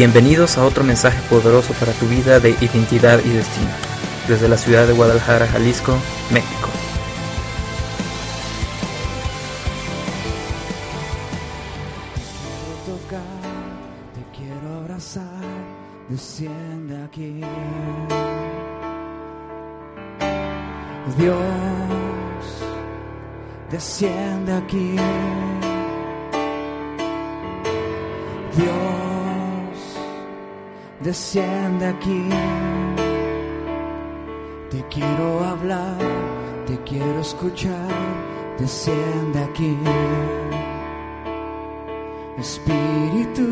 Bienvenidos a otro mensaje poderoso para tu vida de identidad y destino, desde la ciudad de Guadalajara, Jalisco, México. Desciende aquí. Espíritu,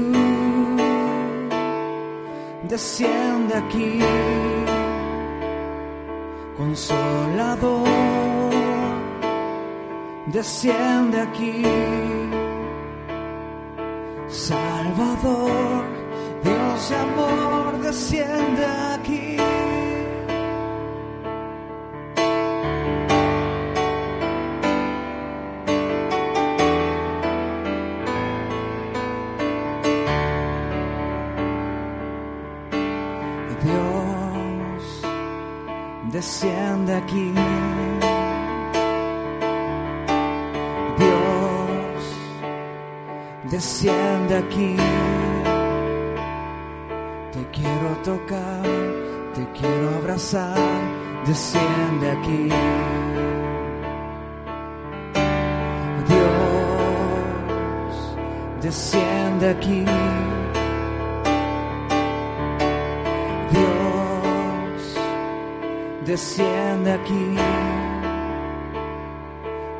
desciende aquí, consolador, desciende aquí, Salvador, Dios de amor, desciende aquí. Desciende aquí. Te quiero tocar, te quiero abrazar, desciende aquí. Dios, desciende aquí. Dios, desciende aquí.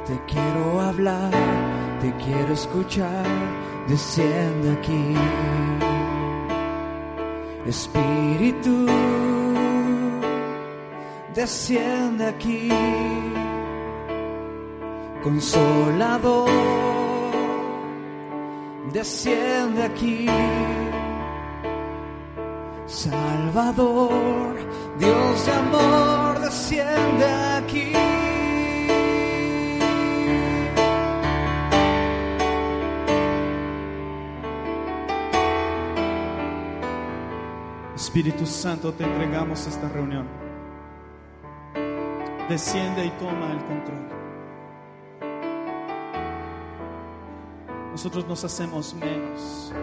Te quiero hablar, te quiero escuchar, desciende aquí. Espíritu, desciende aquí. Consolador, desciende aquí. Salvador, Dios de amor, desciende aquí. Espíritu Santo, te entregamos esta reunión. Desciende y toma el control. Nosotros nos hacemos menos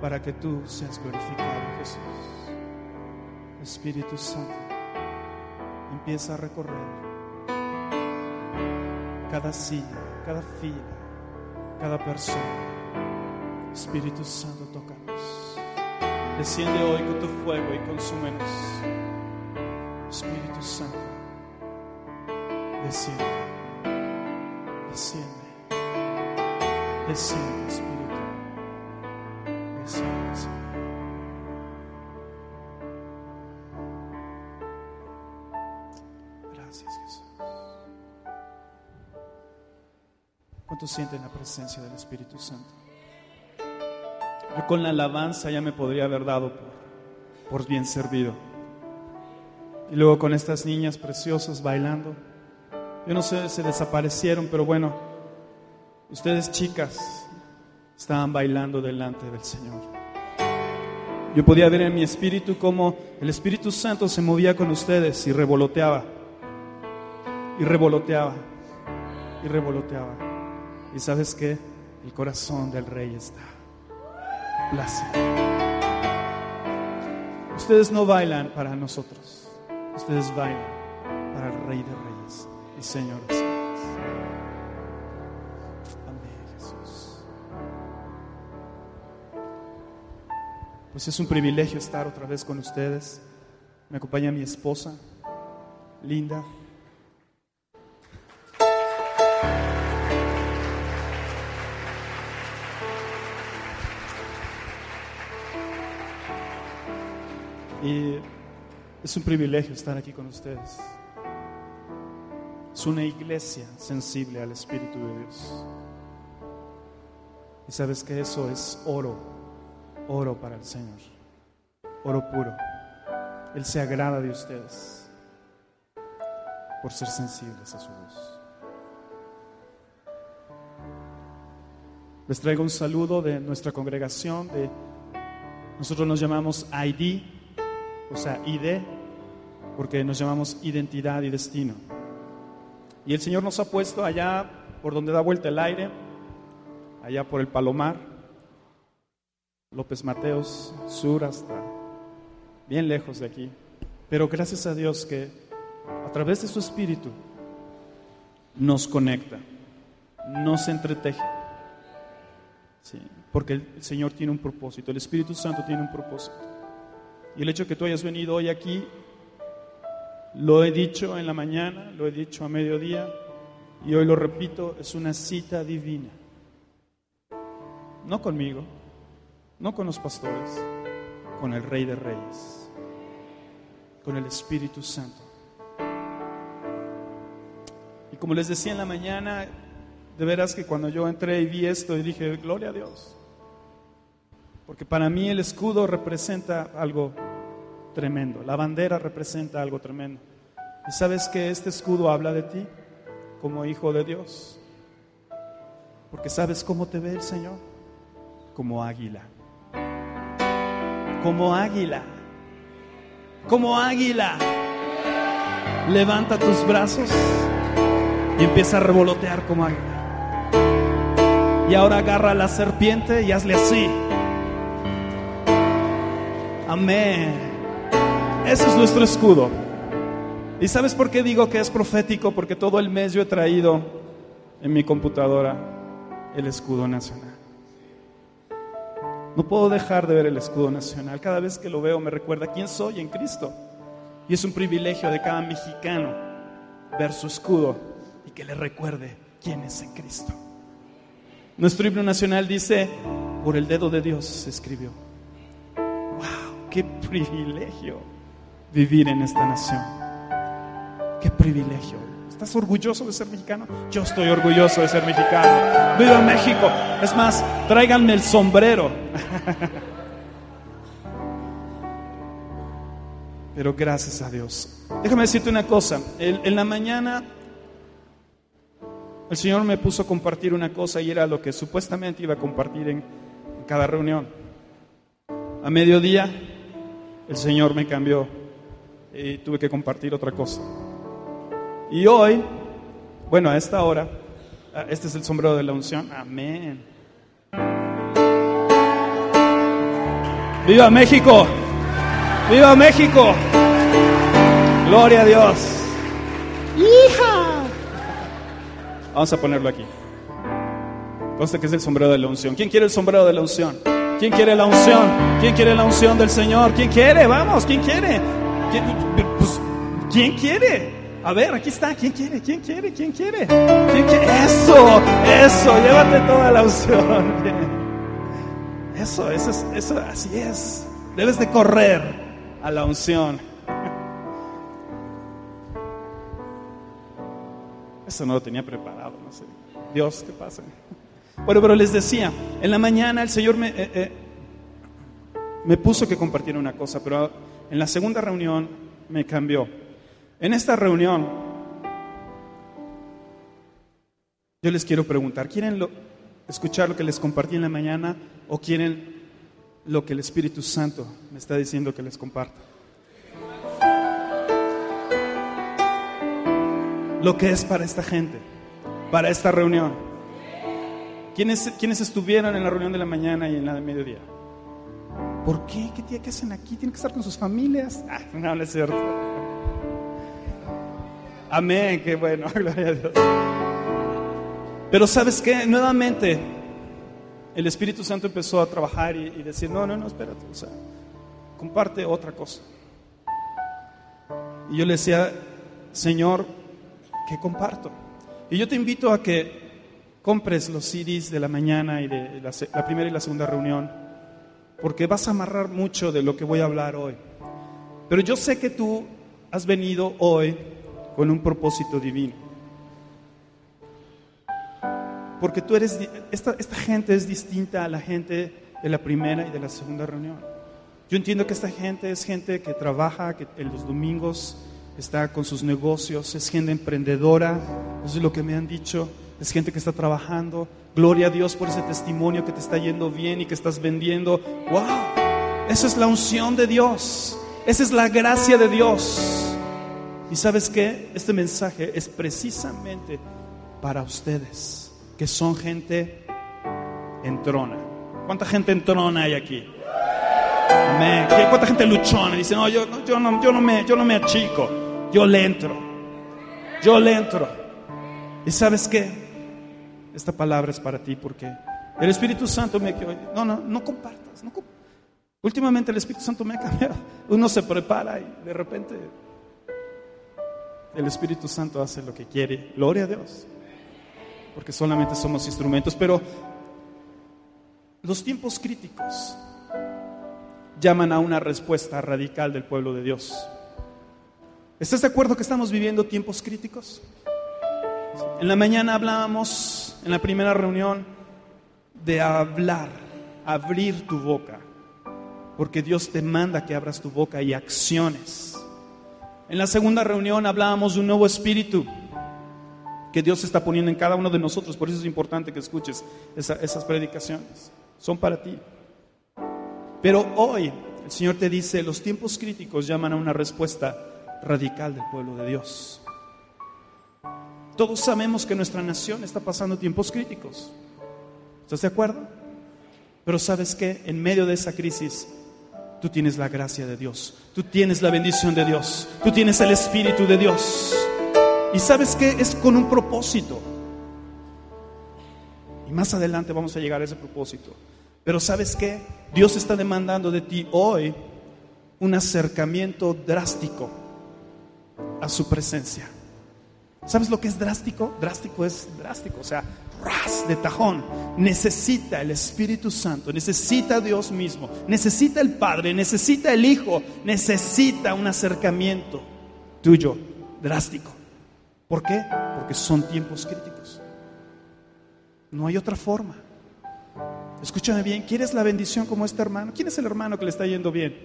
para que tú seas glorificado, Jesús. Espíritu Santo, empieza a recorrer cada silla, cada fila, cada persona. Espíritu Santo, tócanos. Desciende hoy con tu fuego y consúmenos. Espíritu Santo, desciende, desciende, desciende, Espíritu, desciende, Señor. Gracias, Jesús. ¿Cuántos sienten la presencia del Espíritu Santo? Con la alabanza ya me podría haber dado por, por bien servido. Y luego con estas niñas preciosas bailando. Yo no sé, se desaparecieron, pero bueno, ustedes chicas estaban bailando delante del Señor. Yo podía ver en mi espíritu cómo el Espíritu Santo se movía con ustedes y revoloteaba. Y revoloteaba. Y revoloteaba. Y sabes qué? El corazón del rey está plácido. Ustedes no bailan para nosotros. Ustedes bailan para el Rey de Reyes y Señor de Señores. Amén, Jesús. Pues es un privilegio estar otra vez con ustedes. Me acompaña mi esposa, Linda. Y es un privilegio estar aquí con ustedes. Es una iglesia sensible al Espíritu de Dios. Y sabes que eso es oro, oro para el Señor, oro puro. Él se agrada de ustedes por ser sensibles a su voz. Les traigo un saludo de nuestra congregación, de nosotros nos llamamos ID, o sea, ID, porque nos llamamos identidad y destino. Y el Señor nos ha puesto allá por donde da vuelta el aire, allá por el Palomar, López Mateos, sur hasta bien lejos de aquí. Pero gracias a Dios que a través de su Espíritu nos conecta, nos entreteje. Sí, porque el Señor tiene un propósito, el Espíritu Santo tiene un propósito. Y el hecho que tú hayas venido hoy aquí, lo he dicho en la mañana, lo he dicho a mediodía, y hoy lo repito, es una cita divina. No conmigo, no con los pastores, con el Rey de Reyes, con el Espíritu Santo. Y como les decía en la mañana, de veras que cuando yo entré y vi esto y dije, gloria a Dios. Porque para mí el escudo representa algo tremendo, la bandera representa algo tremendo. ¿Y sabes que este escudo habla de ti como hijo de Dios? Porque sabes cómo te ve el Señor, como águila. Como águila. Como águila. Levanta tus brazos y empieza a revolotear como águila. Y ahora agarra a la serpiente y hazle así. Amén. Ese es nuestro escudo. ¿Y sabes por qué digo que es profético? Porque todo el mes yo he traído en mi computadora el escudo nacional. No puedo dejar de ver el escudo nacional. Cada vez que lo veo me recuerda quién soy en Cristo. Y es un privilegio de cada mexicano ver su escudo y que le recuerde quién es en Cristo. Nuestro himno nacional dice, por el dedo de Dios se escribió. ¡Wow! ¡Qué privilegio vivir en esta nación! ¡Qué privilegio! ¿Estás orgulloso de ser mexicano? Yo estoy orgulloso de ser mexicano. ¡Viva México! Es más, tráiganme el sombrero. Pero gracias a Dios. Déjame decirte una cosa. En, la mañana el Señor me puso a compartir una cosa y era lo que supuestamente iba a compartir en, en cada reunión. A mediodía el Señor me cambió y tuve que compartir otra cosa. Y hoy, bueno, a esta hora, este es el sombrero de la unción. Amén. ¡Viva México! ¡Viva México! ¡Gloria a Dios! ¡Hija! Vamos a ponerlo aquí. Consta que es el sombrero de la unción. ¿Quién quiere el sombrero de la unción? ¿Quién quiere la unción? ¿Quién quiere la unción del Señor? ¿Quién quiere? Vamos, ¿quién quiere? ¿Quién, ¿quién quiere? A ver, aquí está. ¿Quién quiere? ¿Quién quiere? ¿Quién quiere? ¿Quién quiere? Eso, eso, llévate toda la unción. Eso, eso, es, eso, así es. Debes de correr a la unción. Eso no lo tenía preparado, no sé. Dios, ¿qué pasa? Bueno, pero les decía, en la mañana el Señor me, eh, eh, me puso que compartiera una cosa, pero en la segunda reunión me cambió. En esta reunión, yo les quiero preguntar, ¿quieren escuchar lo que les compartí en la mañana o quieren lo que el Espíritu Santo me está diciendo que les comparta? lo que es para esta gente, para esta reunión. ¿Quiénes, ¿Quiénes estuvieron en la reunión de la mañana y en la de mediodía? ¿Por qué? ¿Qué, ¿Qué hacen aquí? ¿Tienen que estar con sus familias? Ah, no, no es cierto. Amén, qué bueno, gloria a Dios. Pero sabes qué, nuevamente el Espíritu Santo empezó a trabajar y, y decir, no, no, no, espérate, o sea, comparte otra cosa. Y yo le decía, Señor, que comparto. Y yo te invito a que compres los CDs de la mañana y de la, primera y la segunda reunión, porque vas a amarrar mucho de lo que voy a hablar hoy. Pero yo sé que tú has venido hoy con un propósito divino. Porque tú eres, esta, esta gente es distinta a la gente de la primera y de la segunda reunión. Yo entiendo que esta gente es gente que trabaja, que en los domingos está con sus negocios, es gente emprendedora, eso es lo que me han dicho. es gente que está trabajando. Gloria a Dios por ese testimonio que te está yendo bien y que estás vendiendo. ¡Wow! Esa es la unción de Dios. Esa es la gracia de Dios. Y sabes qué? Este mensaje es precisamente para ustedes, que son gente en trona. ¿Cuánta gente en trona hay aquí? ¿Cuánta gente luchona? Dice, no, yo, no, yo, no, me, yo no me achico, yo le entro. Yo le entro. ¿Y sabes qué? Esta palabra es para ti porque el Espíritu Santo me... No, no, no compartas. No Últimamente el Espíritu Santo me ha cambiado. Uno se prepara y de repente el Espíritu Santo hace lo que quiere. Gloria a Dios. Porque solamente somos instrumentos. Pero los tiempos críticos llaman a una respuesta radical del pueblo de Dios. ¿Estás de acuerdo que estamos viviendo tiempos críticos? En la mañana hablábamos, en la primera reunión, de hablar, abrir tu boca, porque Dios te manda que abras tu boca y acciones. En la segunda reunión hablábamos de un nuevo espíritu que Dios está poniendo en cada uno de nosotros, por eso es importante que escuches esas predicaciones, son para ti. Pero hoy el Señor te dice, los tiempos críticos llaman a una respuesta radical del pueblo de Dios. Todos sabemos que nuestra nación está pasando tiempos críticos. ¿Estás de acuerdo? Pero sabes que en medio de esa crisis tú tienes la gracia de Dios, tú tienes la bendición de Dios, tú tienes el Espíritu de Dios. Y sabes que es con un propósito. Y más adelante vamos a llegar a ese propósito. Pero sabes que Dios está demandando de ti hoy un acercamiento drástico a su presencia. ¿Sabes lo que es drástico? Drástico es drástico, o sea, ras de tajón. Necesita el Espíritu Santo, necesita Dios mismo, necesita el Padre, necesita el Hijo, necesita un acercamiento tuyo drástico. ¿Por qué? Porque son tiempos críticos. No hay otra forma. Escúchame bien, ¿quieres la bendición como este hermano? ¿Quién es el hermano que le está yendo bien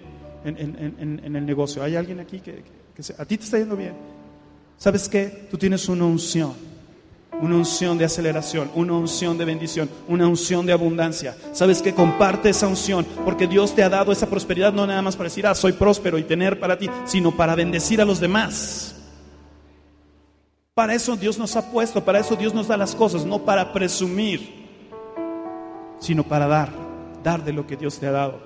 en, el negocio? ¿Hay alguien aquí que, a ti te está yendo bien? ¿Sabes qué? Tú tienes una unción, una unción de aceleración, una unción de bendición, una unción de abundancia. ¿Sabes qué? Comparte esa unción porque Dios te ha dado esa prosperidad no nada más para decir, ah, soy próspero y tener para ti, sino para bendecir a los demás. Para eso Dios nos ha puesto, para eso Dios nos da las cosas, no para presumir, sino para dar, dar de lo que Dios te ha dado.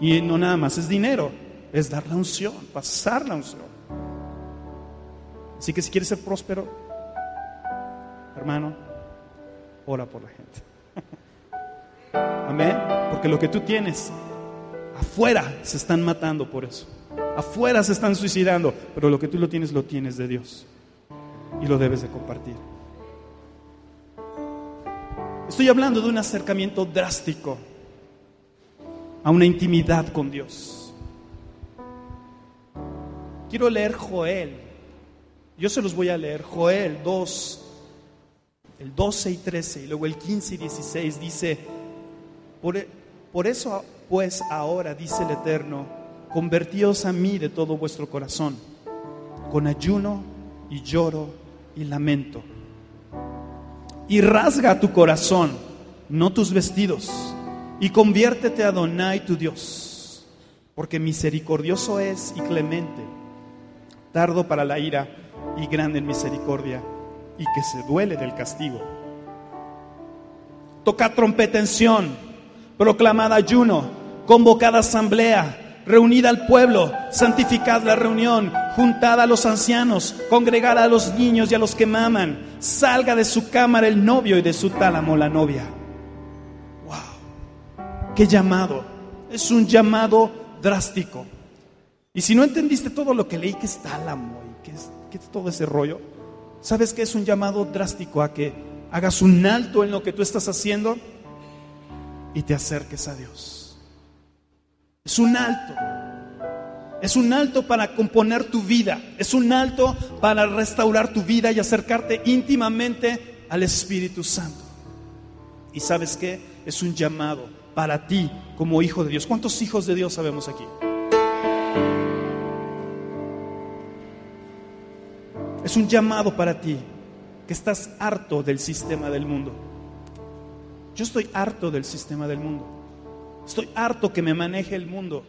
Y no nada más es dinero, es dar la unción, pasar la unción. Así que si quieres ser próspero, hermano, ora por la gente. Amén. Porque lo que tú tienes, afuera se están matando por eso. Afuera se están suicidando, pero lo que tú lo tienes, lo tienes de Dios. Y lo debes de compartir. Estoy hablando de un acercamiento drástico a una intimidad con Dios. Quiero leer Joel yo se los voy a leer. Joel 2, el 12 y 13, y luego el 15 y 16 dice, por, e, por eso pues ahora, dice el Eterno, convertíos a mí de todo vuestro corazón, con ayuno y lloro y lamento. Y rasga tu corazón, no tus vestidos, y conviértete a Donai tu Dios, porque misericordioso es y clemente, tardo para la ira y grande en misericordia y que se duele del castigo. Tocad trompeta en proclamad ayuno, convocad asamblea, reunid al pueblo, santificad la reunión, juntad a los ancianos, congregad a los niños y a los que maman, salga de su cámara el novio y de su tálamo la novia. ¡Wow! ¡Qué llamado! Es un llamado drástico. Y si no entendiste todo lo que leí, que es tálamo y que es todo ese rollo? ¿Sabes que es un llamado drástico a que hagas un alto en lo que tú estás haciendo y te acerques a Dios? Es un alto. Es un alto para componer tu vida. Es un alto para restaurar tu vida y acercarte íntimamente al Espíritu Santo. ¿Y sabes qué? Es un llamado para ti como hijo de Dios. ¿Cuántos hijos de Dios sabemos aquí? Es un llamado para ti. que estás harto del sistema del mundo. Yo estoy harto del sistema del mundo. Estoy harto que me maneje el mundo,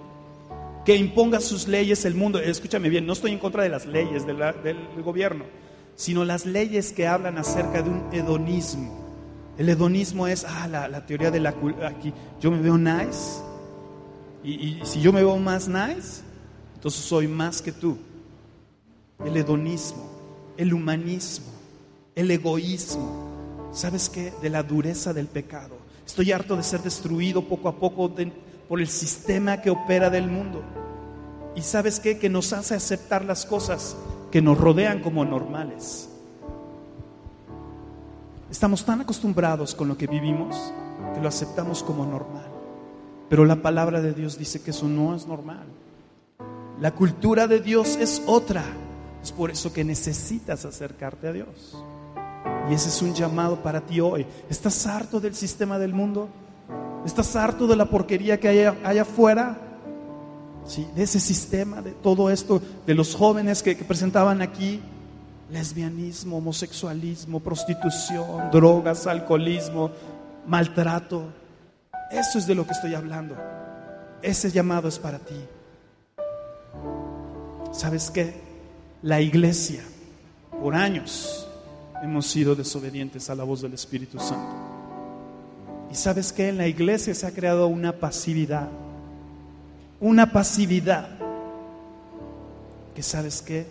que imponga sus leyes el mundo. Escúchame bien, no estoy en contra de las leyes del gobierno, sino las leyes que hablan acerca de un hedonismo. El hedonismo es, ah, la, teoría de la aquí, yo me veo nice, y, y si yo me veo más nice, entonces soy más que tú. El hedonismo, el humanismo, el egoísmo. ¿Sabes qué? De la dureza del pecado. Estoy harto de ser destruido poco a poco por el sistema que opera del mundo. Y sabes qué? Que nos hace aceptar las cosas que nos rodean como normales. Estamos tan acostumbrados con lo que vivimos que lo aceptamos como normal. Pero la palabra de Dios dice que eso no es normal. La cultura de Dios es otra. Es por eso que necesitas acercarte a Dios. Y ese es un llamado para ti hoy. ¿Estás harto del sistema del mundo? ¿Estás harto de la porquería que hay allá afuera? ¿Sí? De ese sistema, de todo esto, de los jóvenes que, que presentaban aquí, lesbianismo, homosexualismo, prostitución, drogas, alcoholismo, maltrato. Eso es de lo que estoy hablando. Ese llamado es para ti. ¿Sabes qué? La iglesia, por años, hemos sido desobedientes a la voz del Espíritu Santo. Y sabes que en la iglesia se ha creado una pasividad, una pasividad que sabes que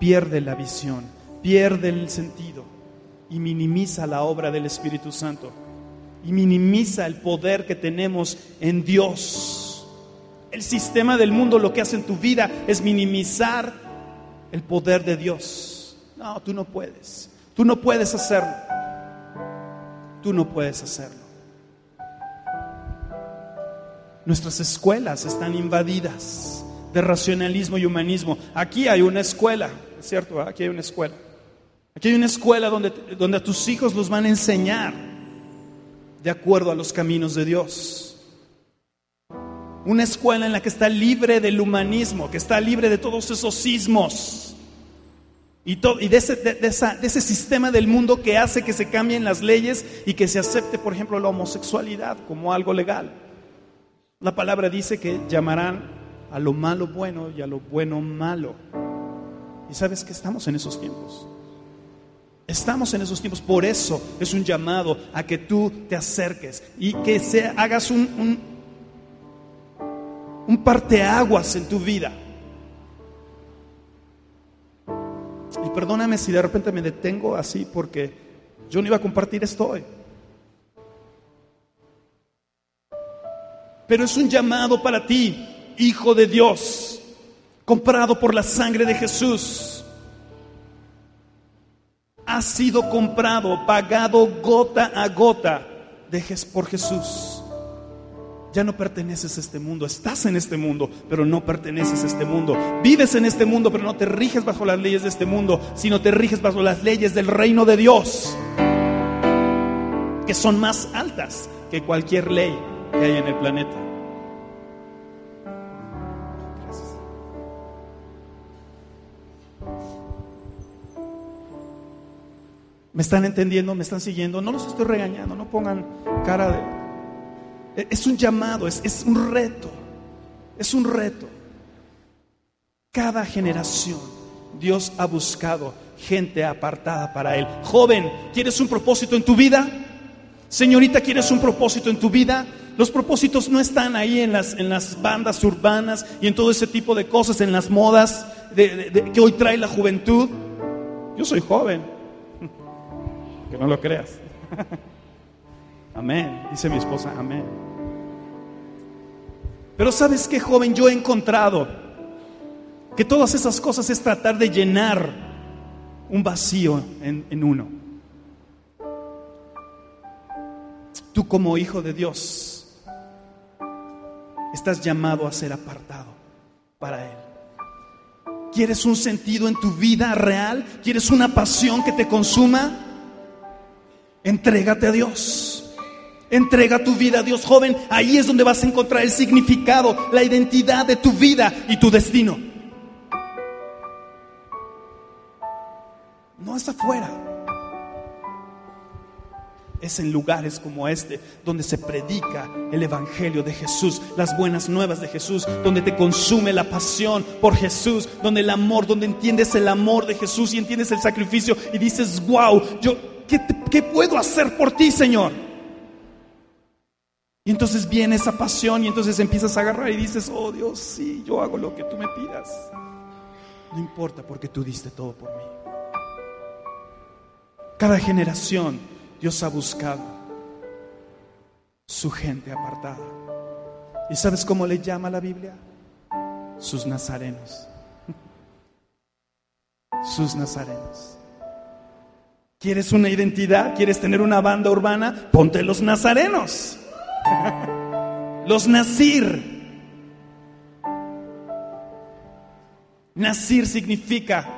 pierde la visión, pierde el sentido y minimiza la obra del Espíritu Santo y minimiza el poder que tenemos en Dios. El sistema del mundo lo que hace en tu vida es minimizar el poder de Dios. No, tú no puedes. Tú no puedes hacerlo. Tú no puedes hacerlo. Nuestras escuelas están invadidas de racionalismo y humanismo. Aquí hay una escuela, ¿es cierto? Aquí hay una escuela. Aquí hay una escuela donde, donde a tus hijos los van a enseñar de acuerdo a los caminos de Dios. Una escuela en la que está libre del humanismo, que está libre de todos esos sismos y, de, ese, sistema del mundo que hace que se cambien las leyes y que se acepte, por ejemplo, la homosexualidad como algo legal. La palabra dice que llamarán a lo malo bueno y a lo bueno malo. Y sabes que estamos en esos tiempos. Estamos en esos tiempos. Por eso es un llamado a que tú te acerques y que se, hagas un, un parteaguas en tu vida Y perdóname si de repente me detengo así porque yo no iba a compartir esto hoy. Pero es un llamado para ti, hijo de Dios, comprado por la sangre de Jesús. Ha sido comprado, pagado gota a gota por Jesús. Ya no perteneces a este mundo, estás en este mundo, pero no perteneces a este mundo. Vives en este mundo, pero no te riges bajo las leyes de este mundo, sino te riges bajo las leyes del reino de Dios, que son más altas que cualquier ley que hay en el planeta. ¿Me están entendiendo? ¿Me están siguiendo? No los estoy regañando, no pongan cara de... Es un llamado, es, un reto, es un reto. Cada generación Dios ha buscado gente apartada para Él. Joven, ¿quieres un propósito en tu vida? Señorita, ¿quieres un propósito en tu vida? Los propósitos no están ahí en las, en las bandas urbanas y en todo ese tipo de cosas, en las modas que hoy trae la juventud. Yo soy joven, que no lo creas. Amén, dice mi esposa, amén. Pero sabes qué, joven, yo he encontrado que todas esas cosas es tratar de llenar un vacío en, en uno. Tú como hijo de Dios estás llamado a ser apartado para Él. ¿Quieres un sentido en tu vida real? ¿Quieres una pasión que te consuma? Entrégate a Dios. Entrega tu vida a Dios, joven. Ahí es donde vas a encontrar el significado, la identidad de tu vida y tu destino. No es afuera, es en lugares como este, donde se predica el Evangelio de Jesús, las buenas nuevas de Jesús, donde te consume la pasión por Jesús, donde el amor, donde entiendes el amor de Jesús y entiendes el sacrificio y dices, wow, yo, ¿qué, qué puedo hacer por ti, Señor? Y entonces viene esa pasión y entonces empiezas a agarrar y dices, oh Dios, sí, yo hago lo que tú me pidas. No importa porque tú diste todo por mí. Cada generación Dios ha buscado su gente apartada. ¿Y sabes cómo le llama la Biblia? Sus nazarenos. Sus nazarenos. ¿Quieres una identidad? ¿Quieres tener una banda urbana? Ponte los nazarenos. Los Nazir. Nazir significa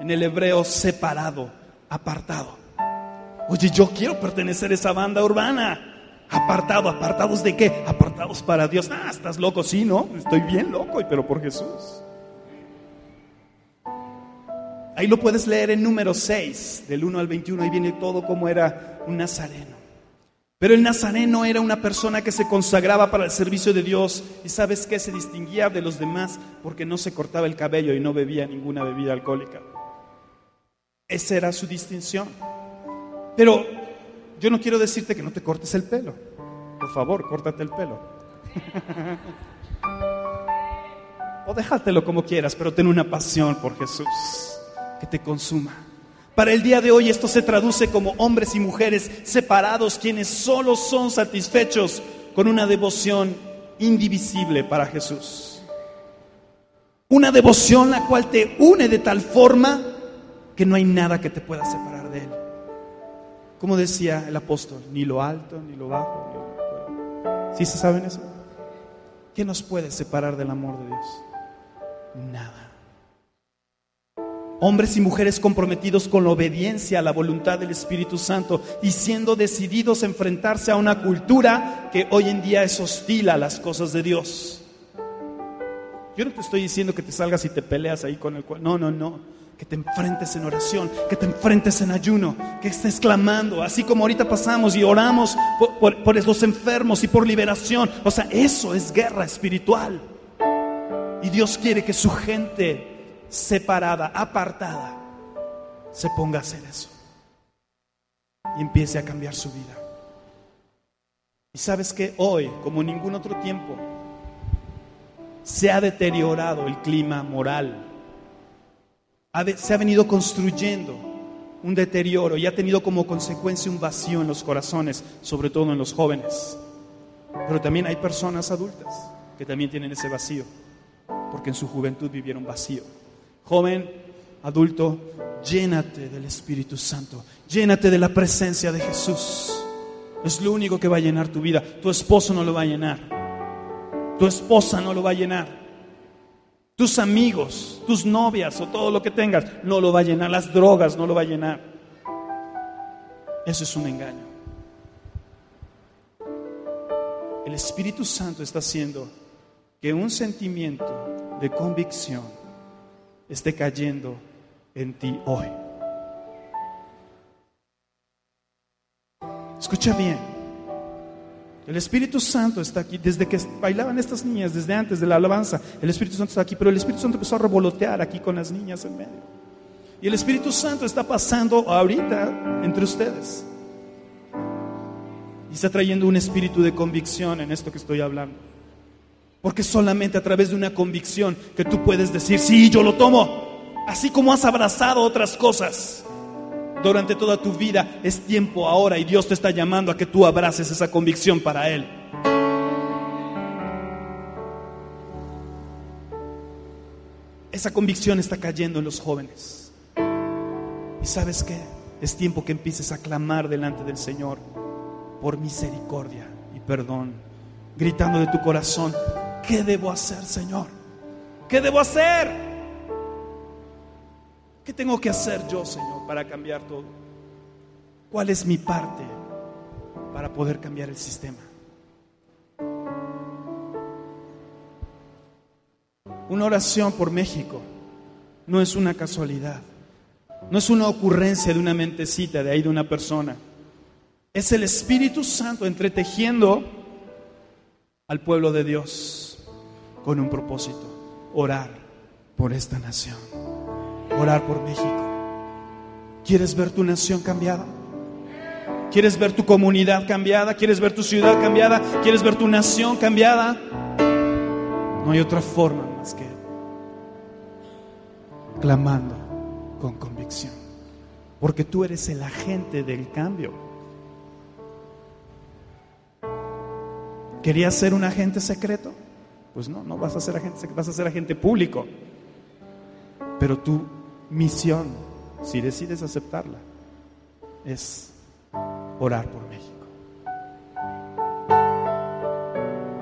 en el hebreo separado, apartado. Oye, yo quiero pertenecer a esa banda urbana. Apartado, apartados de qué? Apartados para Dios. Ah, estás loco, sí, ¿no? Estoy bien loco, pero por Jesús. Ahí lo puedes leer en número 6, del 1 al 21. Ahí viene todo como era un nazareno. Pero el nazareno era una persona que se consagraba para el servicio de Dios y sabes que se distinguía de los demás porque no se cortaba el cabello y no bebía ninguna bebida alcohólica. Esa era su distinción. Pero yo no quiero decirte que no te cortes el pelo. Por favor, córtate el pelo. o déjatelo como quieras, pero ten una pasión por Jesús que te consuma. Para el día de hoy esto se traduce como hombres y mujeres separados quienes solo son satisfechos con una devoción indivisible para Jesús. Una devoción la cual te une de tal forma que no hay nada que te pueda separar de Él. Como decía el apóstol, ni lo alto, ni lo bajo, ni lo ¿Sí se saben eso? ¿Qué nos puede separar del amor de Dios? Nada. Hombres y mujeres comprometidos con la obediencia a la voluntad del Espíritu Santo y siendo decididos a enfrentarse a una cultura que hoy en día es hostil a las cosas de Dios. Yo no te estoy diciendo que te salgas y te peleas ahí con el cual. No, no, no. Que te enfrentes en oración, que te enfrentes en ayuno, que estés clamando, así como ahorita pasamos y oramos por, por los enfermos y por liberación. O sea, eso es guerra espiritual. Y Dios quiere que su gente separada, apartada, se ponga a hacer eso y empiece a cambiar su vida. Y sabes que hoy, como en ningún otro tiempo, se ha deteriorado el clima moral. Se ha venido construyendo un deterioro y ha tenido como consecuencia un vacío en los corazones, sobre todo en los jóvenes. Pero también hay personas adultas que también tienen ese vacío, porque en su juventud vivieron vacío. Joven, adulto, llénate del Espíritu Santo, llénate de la presencia de Jesús. Es lo único que va a llenar tu vida. Tu esposo no lo va a llenar. Tu esposa no lo va a llenar. Tus amigos, tus novias o todo lo que tengas no lo va a llenar. Las drogas no lo va a llenar. Eso es un engaño. El Espíritu Santo está haciendo que un sentimiento de convicción esté cayendo en ti hoy. Escucha bien. El Espíritu Santo está aquí. Desde que bailaban estas niñas, desde antes de la alabanza, el Espíritu Santo está aquí. Pero el Espíritu Santo empezó a revolotear aquí con las niñas en medio. Y el Espíritu Santo está pasando ahorita entre ustedes. Y está trayendo un espíritu de convicción en esto que estoy hablando. Porque solamente a través de una convicción que tú puedes decir, sí, yo lo tomo. Así como has abrazado otras cosas durante toda tu vida, es tiempo ahora y Dios te está llamando a que tú abraces esa convicción para Él. Esa convicción está cayendo en los jóvenes. ¿Y sabes qué? Es tiempo que empieces a clamar delante del Señor por misericordia y perdón, gritando de tu corazón, ¿qué debo hacer, Señor? ¿Qué debo hacer? ¿Qué tengo que hacer yo, Señor, para cambiar todo? ¿Cuál es mi parte para poder cambiar el sistema? Una oración por México no es una casualidad, no es una ocurrencia de una mentecita de ahí de una persona. Es el Espíritu Santo entretejiendo al pueblo de Dios con un propósito, orar por esta nación, orar por México. ¿Quieres ver tu nación cambiada? ¿Quieres ver tu comunidad cambiada? ¿Quieres ver tu ciudad cambiada? ¿Quieres ver tu nación cambiada? No hay otra forma más que clamando con convicción. Porque tú eres el agente del cambio. ¿Querías ser un agente secreto? Pues no, no vas a ser agente vas a ser agente público. Pero tu misión, si decides aceptarla, es orar por México.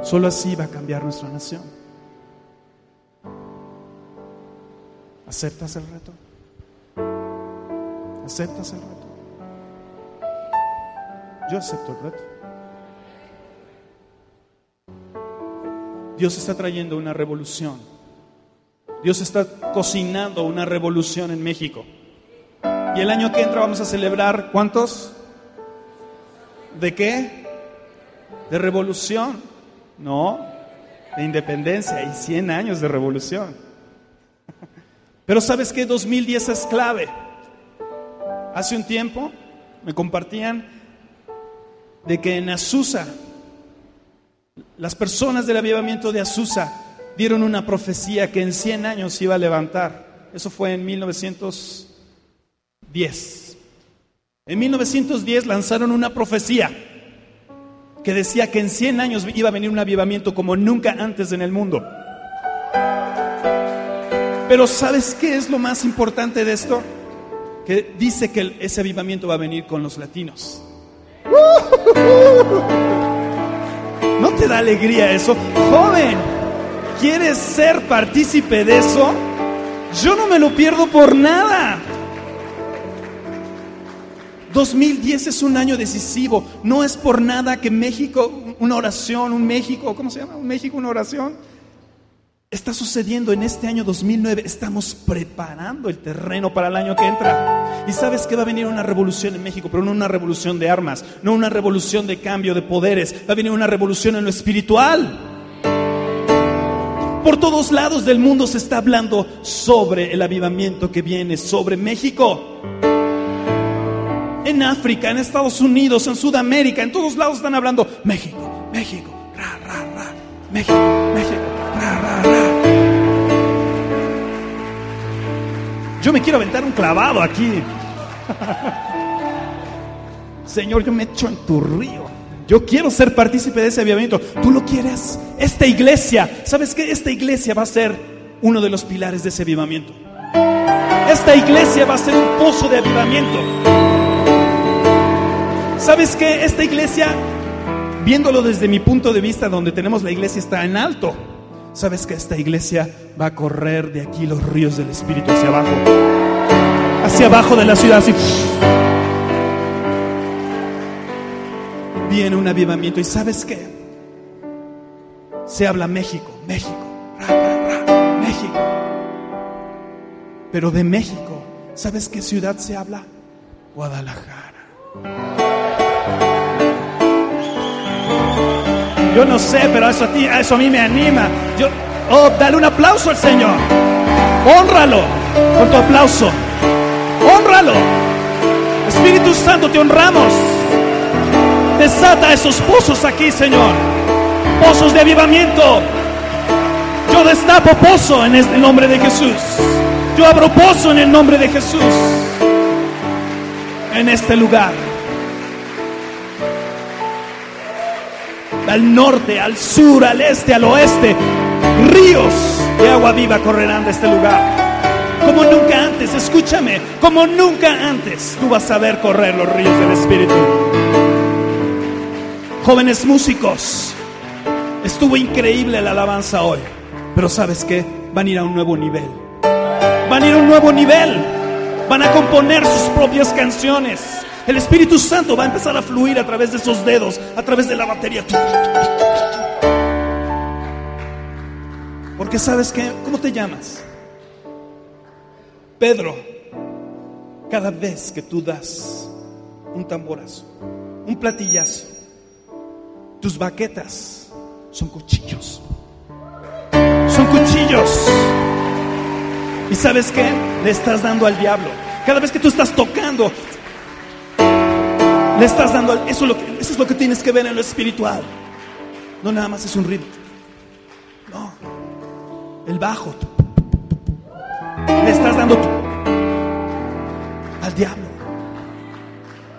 Solo así va a cambiar nuestra nación. ¿Aceptas el reto? ¿Aceptas el reto? Yo acepto el reto. Dios está trayendo una revolución. Dios está cocinando una revolución en México. Y el año que entra vamos a celebrar, ¿cuántos? ¿De qué? ¿De revolución? No, de independencia y 100 años de revolución. Pero sabes que 2010 es clave. Hace un tiempo me compartían de que en Azusa, las personas del avivamiento de Azusa dieron una profecía que en 100 años iba a levantar. Eso fue en 1910. En 1910 lanzaron una profecía que decía que en 100 años iba a venir un avivamiento como nunca antes en el mundo. Pero ¿sabes qué es lo más importante de esto? Que dice que ese avivamiento va a venir con los latinos. ¿No te da alegría eso? Joven, ¿quieres ser partícipe de eso? Yo no me lo pierdo por nada. 2010 es un año decisivo. No es por nada que México, una oración, un México, ¿cómo se llama? Un México, una oración. Está sucediendo en este año 2009. Estamos preparando el terreno para el año que entra. Y sabes que va a venir una revolución en México, pero no una revolución de armas, no una revolución de cambio de poderes. Va a venir una revolución en lo espiritual. Por todos lados del mundo se está hablando sobre el avivamiento que viene sobre México en África, en Estados Unidos, en Sudamérica, en todos lados están hablando México, México, ra, ra, ra, México, México, Yo me quiero aventar un clavado aquí. Señor, yo me echo en tu río. Yo quiero ser partícipe de ese avivamiento. ¿Tú lo quieres? Esta iglesia, ¿sabes qué? Esta iglesia va a ser uno de los pilares de ese avivamiento. Esta iglesia va a ser un pozo de avivamiento. ¿Sabes qué? Esta iglesia, viéndolo desde mi punto de vista, donde tenemos la iglesia está en alto. ¿Sabes que esta iglesia va a correr de aquí los ríos del Espíritu hacia abajo? Hacia abajo de la ciudad, así. Viene un avivamiento. ¿Y sabes qué? Se habla México, México, ra, ra, ra, México. Pero de México, ¿sabes qué ciudad se habla? Guadalajara. Yo no sé, pero eso a, ti, eso a mí me anima. Yo, oh, dale un aplauso al Señor. Honralo con tu aplauso. Honralo. Espíritu Santo, te honramos. Desata esos pozos aquí, Señor. Pozos de avivamiento. Yo destapo pozo en el nombre de Jesús. Yo abro pozo en el nombre de Jesús. En este lugar. Al norte, al sur, al este, al oeste. Ríos de agua viva correrán de este lugar. Como nunca antes, escúchame, como nunca antes tú vas a ver correr los ríos del Espíritu. Jóvenes músicos, estuvo increíble la alabanza hoy, pero ¿sabes qué? Van a ir a un nuevo nivel. Van a ir a un nuevo nivel. Van a componer sus propias canciones. El Espíritu Santo va a empezar a fluir a través de esos dedos, a través de la batería. Porque sabes que, ¿cómo te llamas? Pedro, cada vez que tú das un tamborazo, un platillazo. Tus baquetas son cuchillos. Son cuchillos. ¿Y sabes qué? Le estás dando al diablo. Cada vez que tú estás tocando, le estás dando. Eso, es lo que, eso es lo que tienes que ver en lo espiritual. No nada más es un ritmo. No. El bajo. Le estás dando al diablo.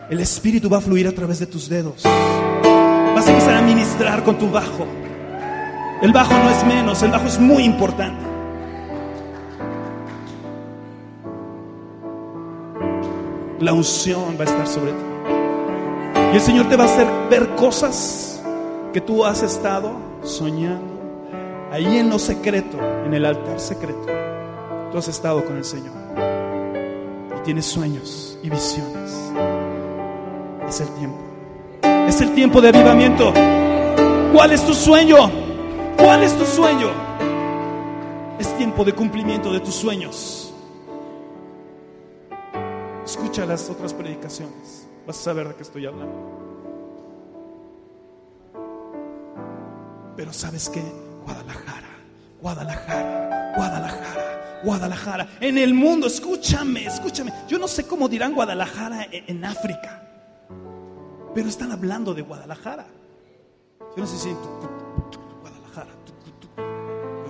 El espíritu va a fluir a través de tus dedos. Vas a empezar a ministrar con tu bajo. El bajo no es menos, el bajo es muy importante. La unción va a estar sobre ti. Y el Señor te va a hacer ver cosas que tú has estado soñando. Ahí en lo secreto, en el altar secreto, tú has estado con el Señor. Y tienes sueños y visiones. Es el tiempo. Es el tiempo de avivamiento. ¿Cuál es tu sueño? ¿Cuál es tu sueño? Es tiempo de cumplimiento de tus sueños. Las otras predicaciones. Vas a saber de qué estoy hablando. Pero ¿sabes qué? Guadalajara, Guadalajara, Guadalajara, Guadalajara. En el mundo, escúchame, escúchame. Yo no sé cómo dirán Guadalajara en, en África, pero están hablando de Guadalajara. Yo no sé si.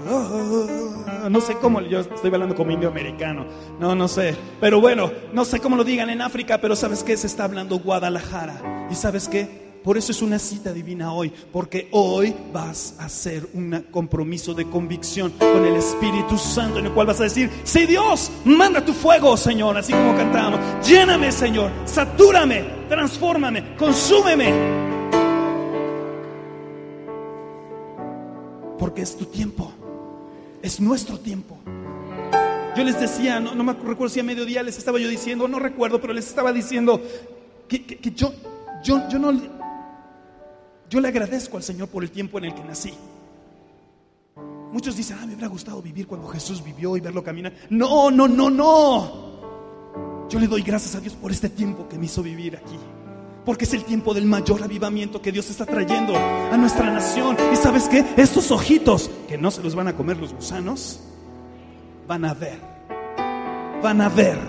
Ah, no sé cómo, yo estoy hablando como indio americano. No, no sé. Pero bueno, no sé cómo lo digan en África, pero ¿sabes qué? Se está hablando Guadalajara. ¿Y sabes qué? Por eso es una cita divina hoy, porque hoy vas a hacer un compromiso de convicción con el Espíritu Santo en el cual vas a decir, sí Dios, manda tu fuego, Señor, así como cantábamos, lléname, Señor, satúrame, transfórmame, consúmeme. Porque es tu tiempo, es nuestro tiempo. Yo les decía, no, me recuerdo si a mediodía les estaba yo diciendo, no recuerdo, pero les estaba diciendo que, que, que yo, yo, yo no yo le agradezco al Señor por el tiempo en el que nací. Muchos dicen, ah, me hubiera gustado vivir cuando Jesús vivió y verlo caminar. No, no, no, no. Yo le doy gracias a Dios por este tiempo que me hizo vivir aquí. Porque es el tiempo del mayor avivamiento que Dios está trayendo a nuestra nación. Y sabes qué? Estos ojitos, que no se los van a comer los gusanos, van a ver. Van a ver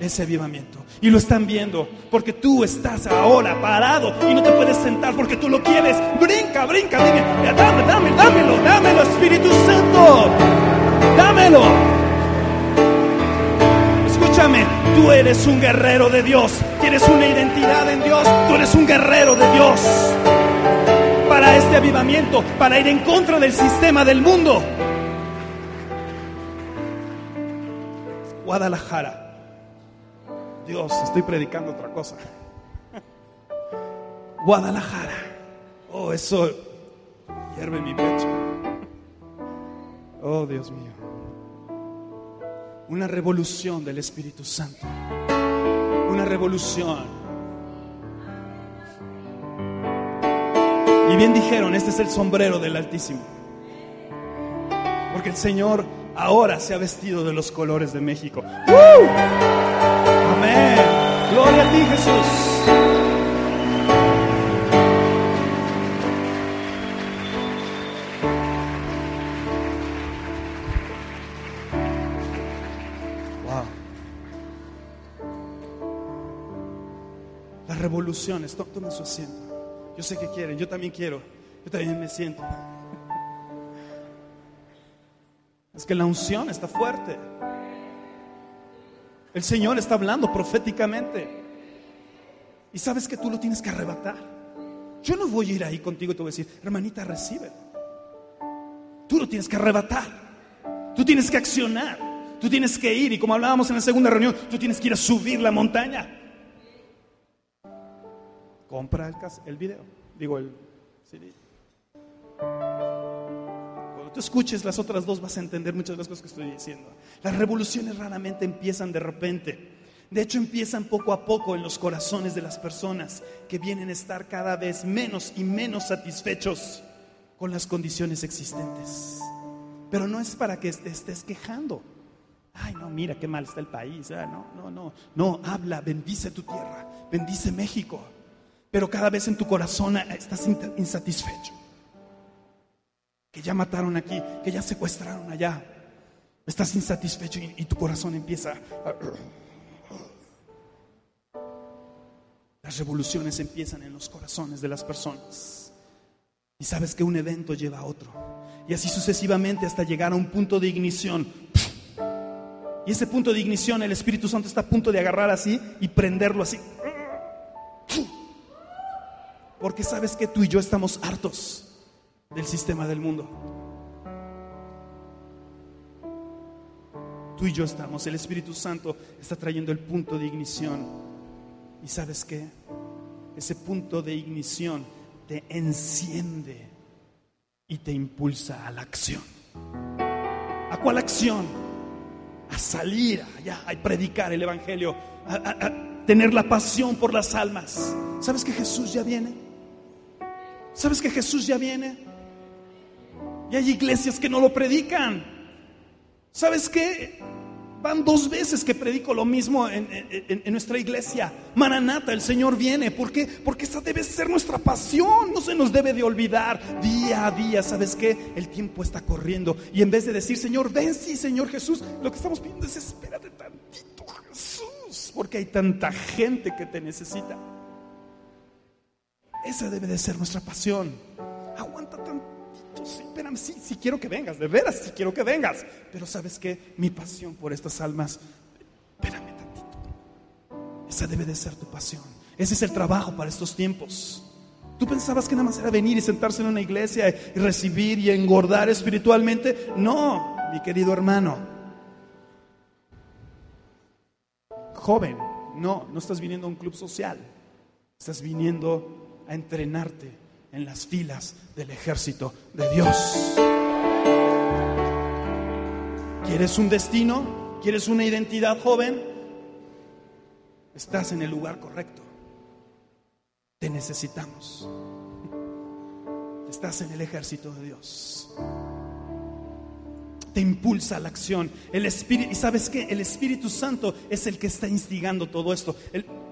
ese avivamiento. Y lo están viendo porque tú estás ahora parado y no te puedes sentar porque tú lo quieres. Brinca, brinca, dime, dame, dame, dámelo, dámelo, Espíritu Santo. Dámelo. Tú eres un guerrero de Dios. Tienes una identidad en Dios. Tú eres un guerrero de Dios. Para este avivamiento, para ir en contra del sistema del mundo. Guadalajara. Dios, estoy predicando otra cosa. Guadalajara. Oh, eso hierve mi pecho. Oh, Dios mío. Una revolución del Espíritu Santo. Una revolución. Y bien dijeron, este es el sombrero del Altísimo. Porque el Señor ahora se ha vestido de los colores de México. ¡Uh! Amén. Gloria a ti, Jesús. Tomen su asiento. Yo sé que quieren, yo también quiero. Yo también me siento. Es que la unción está fuerte. El Señor está hablando proféticamente. Y sabes que tú lo tienes que arrebatar. Yo no voy a ir ahí contigo y te voy a decir, hermanita, recibe. Tú lo tienes que arrebatar. Tú tienes que accionar. Tú tienes que ir. Y como hablábamos en la segunda reunión, tú tienes que ir a subir la montaña. Compra el, el video. Digo, el CD. Cuando tú escuches las otras dos vas a entender muchas de las cosas que estoy diciendo. Las revoluciones raramente empiezan de repente. De hecho, empiezan poco a poco en los corazones de las personas que vienen a estar cada vez menos y menos satisfechos con las condiciones existentes. Pero no es para que te estés quejando. Ay, no, mira qué mal está el país. No, no, no. No, habla, bendice tu tierra, bendice México. Pero cada vez en tu corazón estás insatisfecho. Que ya mataron aquí, que ya secuestraron allá. Estás insatisfecho y, tu corazón empieza a... Las revoluciones empiezan en los corazones de las personas. Y sabes que un evento lleva a otro. Y así sucesivamente hasta llegar a un punto de ignición. Y ese punto de ignición el Espíritu Santo está a punto de agarrar así y prenderlo así. Porque sabes que tú y yo estamos hartos del sistema del mundo. Tú y yo estamos, el Espíritu Santo está trayendo el punto de ignición y sabes qué? Ese punto de ignición te enciende y te impulsa a la acción. ¿A cuál acción? A salir allá, a predicar el Evangelio, a, a tener la pasión por las almas. ¿Sabes que Jesús ya viene? ¿Sabes que Jesús ya viene? Y hay iglesias que no lo predican. ¿Sabes qué? Van dos veces que predico lo mismo en, nuestra iglesia. Maranata, el Señor viene. ¿Por qué? Porque esa debe ser nuestra pasión. No se nos debe de olvidar día a día. ¿Sabes qué? El tiempo está corriendo. Y en vez de decir, Señor, ven, sí, Señor Jesús, lo que estamos pidiendo es espérate tantito, Jesús. Porque hay tanta gente que te necesita. Esa debe de ser nuestra pasión. Aguanta tanto sí, espérame, sí quiero que vengas, de veras, sí quiero que vengas. Pero sabes que mi pasión por estas almas, espérame tantito. Esa debe de ser tu pasión. Ese es el trabajo para estos tiempos. ¿Tú pensabas que nada más era venir y sentarse en una iglesia y recibir y engordar espiritualmente? No, mi querido hermano. Joven, no, no estás viniendo a un club social. Estás viniendo a entrenarte en las filas del ejército de Dios. ¿Quieres un destino? ¿Quieres una identidad joven? Estás en el lugar correcto. Te necesitamos. Estás en el ejército de Dios. Te impulsa la acción. El Espíritu, y sabes qué? El Espíritu Santo es el que está instigando todo esto.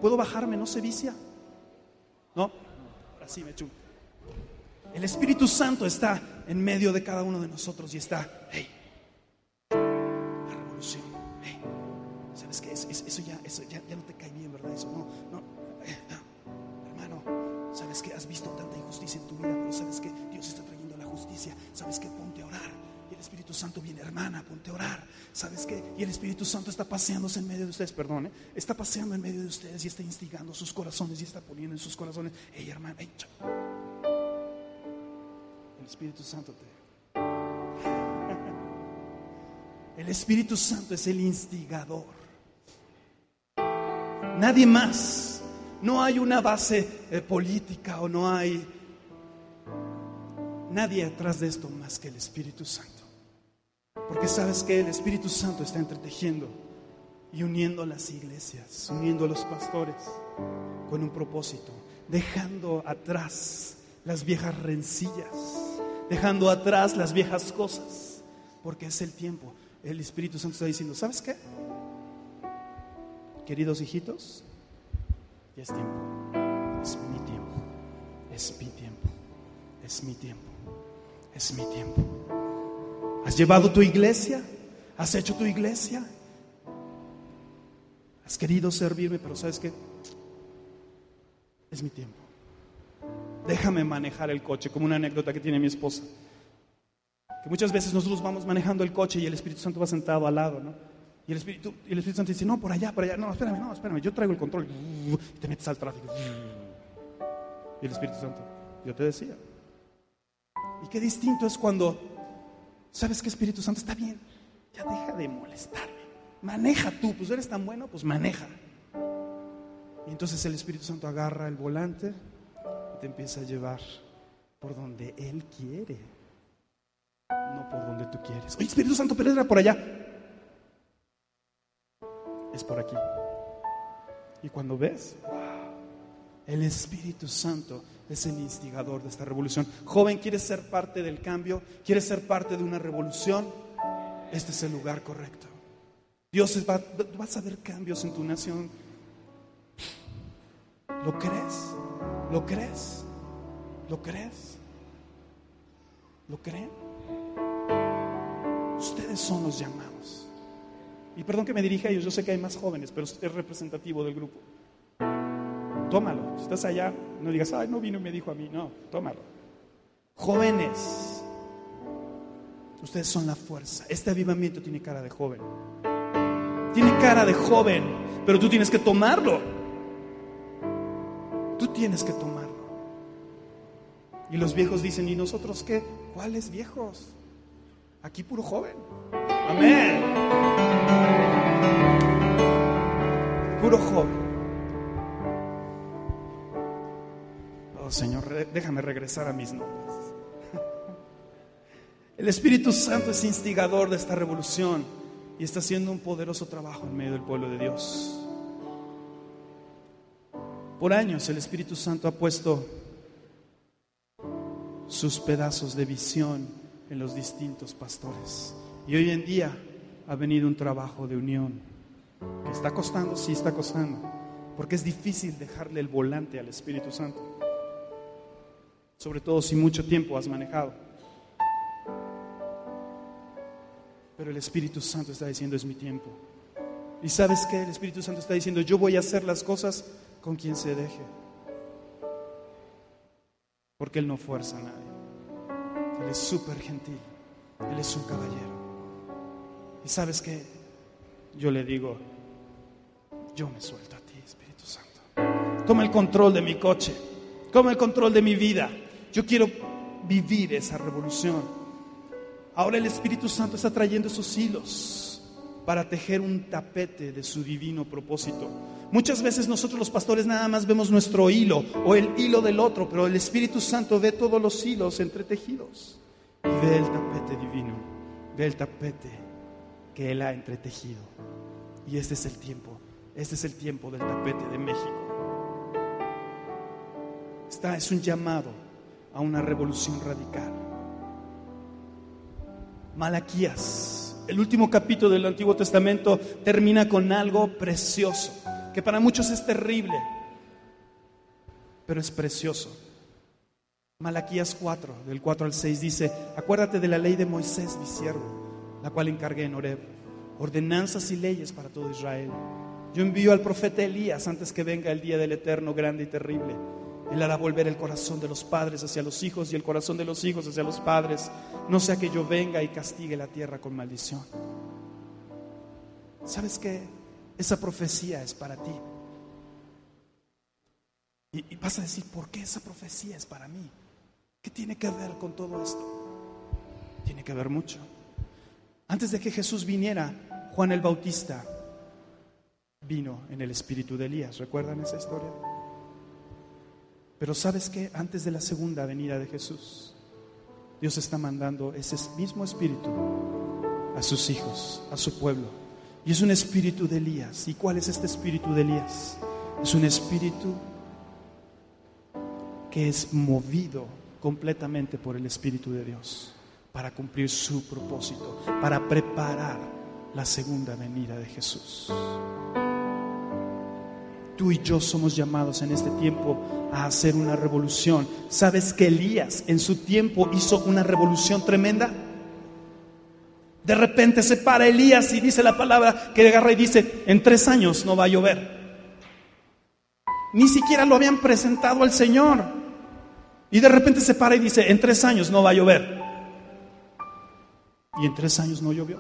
¿Puedo bajarme? ¿No se vicia? ¿No? Así me. El Espíritu Santo está en medio de cada uno de nosotros y está, hey, Santo viene, hermana, ponte a orar. ¿Sabes qué? Y el Espíritu Santo está paseándose en medio de ustedes, perdón, está paseando en medio de ustedes y está instigando sus corazones y está poniendo en sus corazones, hey, hermana, hey, el Espíritu Santo te... El Espíritu Santo es el instigador. Nadie más. No hay una base eh, política o no hay nadie atrás de esto más que el Espíritu Santo. Porque sabes que el Espíritu Santo está entretejiendo y uniendo las iglesias, uniendo a los pastores con un propósito, dejando atrás las viejas rencillas dejando atrás las viejas cosas, porque es el tiempo. El Espíritu Santo está diciendo, ¿sabes qué? Queridos hijitos, ya es tiempo, es mi tiempo, es mi tiempo, es mi tiempo, es mi tiempo. ¿Has llevado tu iglesia? ¿Has hecho tu iglesia? ¿Has querido servirme? Pero ¿sabes qué? Es mi tiempo déjame manejar el coche, como una anécdota que tiene mi esposa. Que muchas veces nosotros vamos manejando el coche y el Espíritu Santo va sentado al lado, ¿no? Y el Espíritu, y el Espíritu Santo dice, no, por allá, por allá, no, espérame, no, espérame, yo traigo el control. Y te metes al tráfico. Y el Espíritu Santo, yo te decía. Y qué distinto es cuando, ¿sabes qué Espíritu Santo está bien? Ya deja de molestarme. Maneja tú, pues eres tan bueno, pues maneja. Y entonces el Espíritu Santo agarra el volante te empieza a llevar por donde Él quiere, no por donde tú quieres. Oye, Espíritu Santo, pero era por allá. Es por aquí. Y cuando ves, el Espíritu Santo es el instigador de esta revolución. Joven, ¿quieres ser parte del cambio? ¿Quieres ser parte de una revolución? Este es el lugar correcto. Dios va, vas a ver cambios en tu nación. ¿Lo crees? ¿Lo crees? ¿Lo crees? ¿Lo creen? Ustedes son los llamados. Y perdón que me dirija a ellos, yo sé que hay más jóvenes, pero es representativo del grupo. Tómalo. Si estás allá, no digas, ay, no vino y me dijo a mí. No, tómalo. Jóvenes, ustedes son la fuerza. Este avivamiento tiene cara de joven. Tiene cara de joven, pero tú tienes que tomarlo. Tú tienes que tomarlo. Y los viejos dicen, ¿y nosotros qué? ¿Cuáles viejos? Aquí puro joven. Amén. Puro joven. Señor, déjame regresar a mis notas. El Espíritu Santo es instigador de esta revolución y está haciendo un poderoso trabajo en medio del pueblo de Dios. Por años el Espíritu Santo ha puesto sus pedazos de visión en los distintos pastores. Y hoy en día ha venido un trabajo de unión que está costando, sí está costando, porque es difícil dejarle el volante al Espíritu Santo, sobre todo si mucho tiempo has manejado. Pero el Espíritu Santo está diciendo es mi tiempo. Y sabes que el Espíritu Santo está diciendo yo voy a hacer las cosas con quien se deje porque Él no fuerza a nadie. Él es súper gentil, Él es un caballero. Y sabes que yo le digo, yo me suelto a ti, Espíritu Santo. Toma el control de mi coche, toma el control de mi vida. Yo quiero vivir esa revolución. Ahora el Espíritu Santo está trayendo esos hilos para tejer un tapete de su divino propósito. Muchas veces nosotros los pastores nada más vemos nuestro hilo o el hilo del otro, pero el Espíritu Santo ve todos los hilos entretejidos y ve el tapete divino, ve el tapete que Él ha entretejido. Y este es el tiempo, este es el tiempo del tapete de México. Esta es un llamado a una revolución radical. Malaquías, el último capítulo del Antiguo Testamento, termina con algo precioso que para muchos es terrible, pero es precioso. Malaquías 4, del 4 al 6 dice, acuérdate de la ley de Moisés, mi siervo, la cual encargué en Horeb, ordenanzas y leyes para todo Israel. Yo envío al profeta Elías antes que venga el día del eterno grande y terrible. Él hará volver el corazón de los padres hacia los hijos y el corazón de los hijos hacia los padres, no sea que yo venga y castigue la tierra con maldición. ¿Sabes qué? Esa profecía es para ti. Y, vas a decir, ¿por qué esa profecía es para mí? ¿Qué tiene que ver con todo esto? Tiene que ver mucho. Antes de que Jesús viniera, Juan el Bautista vino en el espíritu de Elías. ¿Recuerdan esa historia? Pero sabes que antes de la segunda venida de Jesús, Dios está mandando ese mismo espíritu a sus hijos, a su pueblo. Y es un espíritu de Elías. ¿Y cuál es este espíritu de Elías? Es un espíritu que es movido completamente por el Espíritu de Dios para cumplir su propósito, para preparar la segunda venida de Jesús. Tú y yo somos llamados en este tiempo a hacer una revolución. ¿Sabes que Elías en su tiempo hizo una revolución tremenda? De repente se para Elías y dice la palabra que agarra y dice, en tres años no va a llover. Ni siquiera lo habían presentado al Señor. Y de repente se para y dice, en tres años no va a llover. Y en tres años no llovió.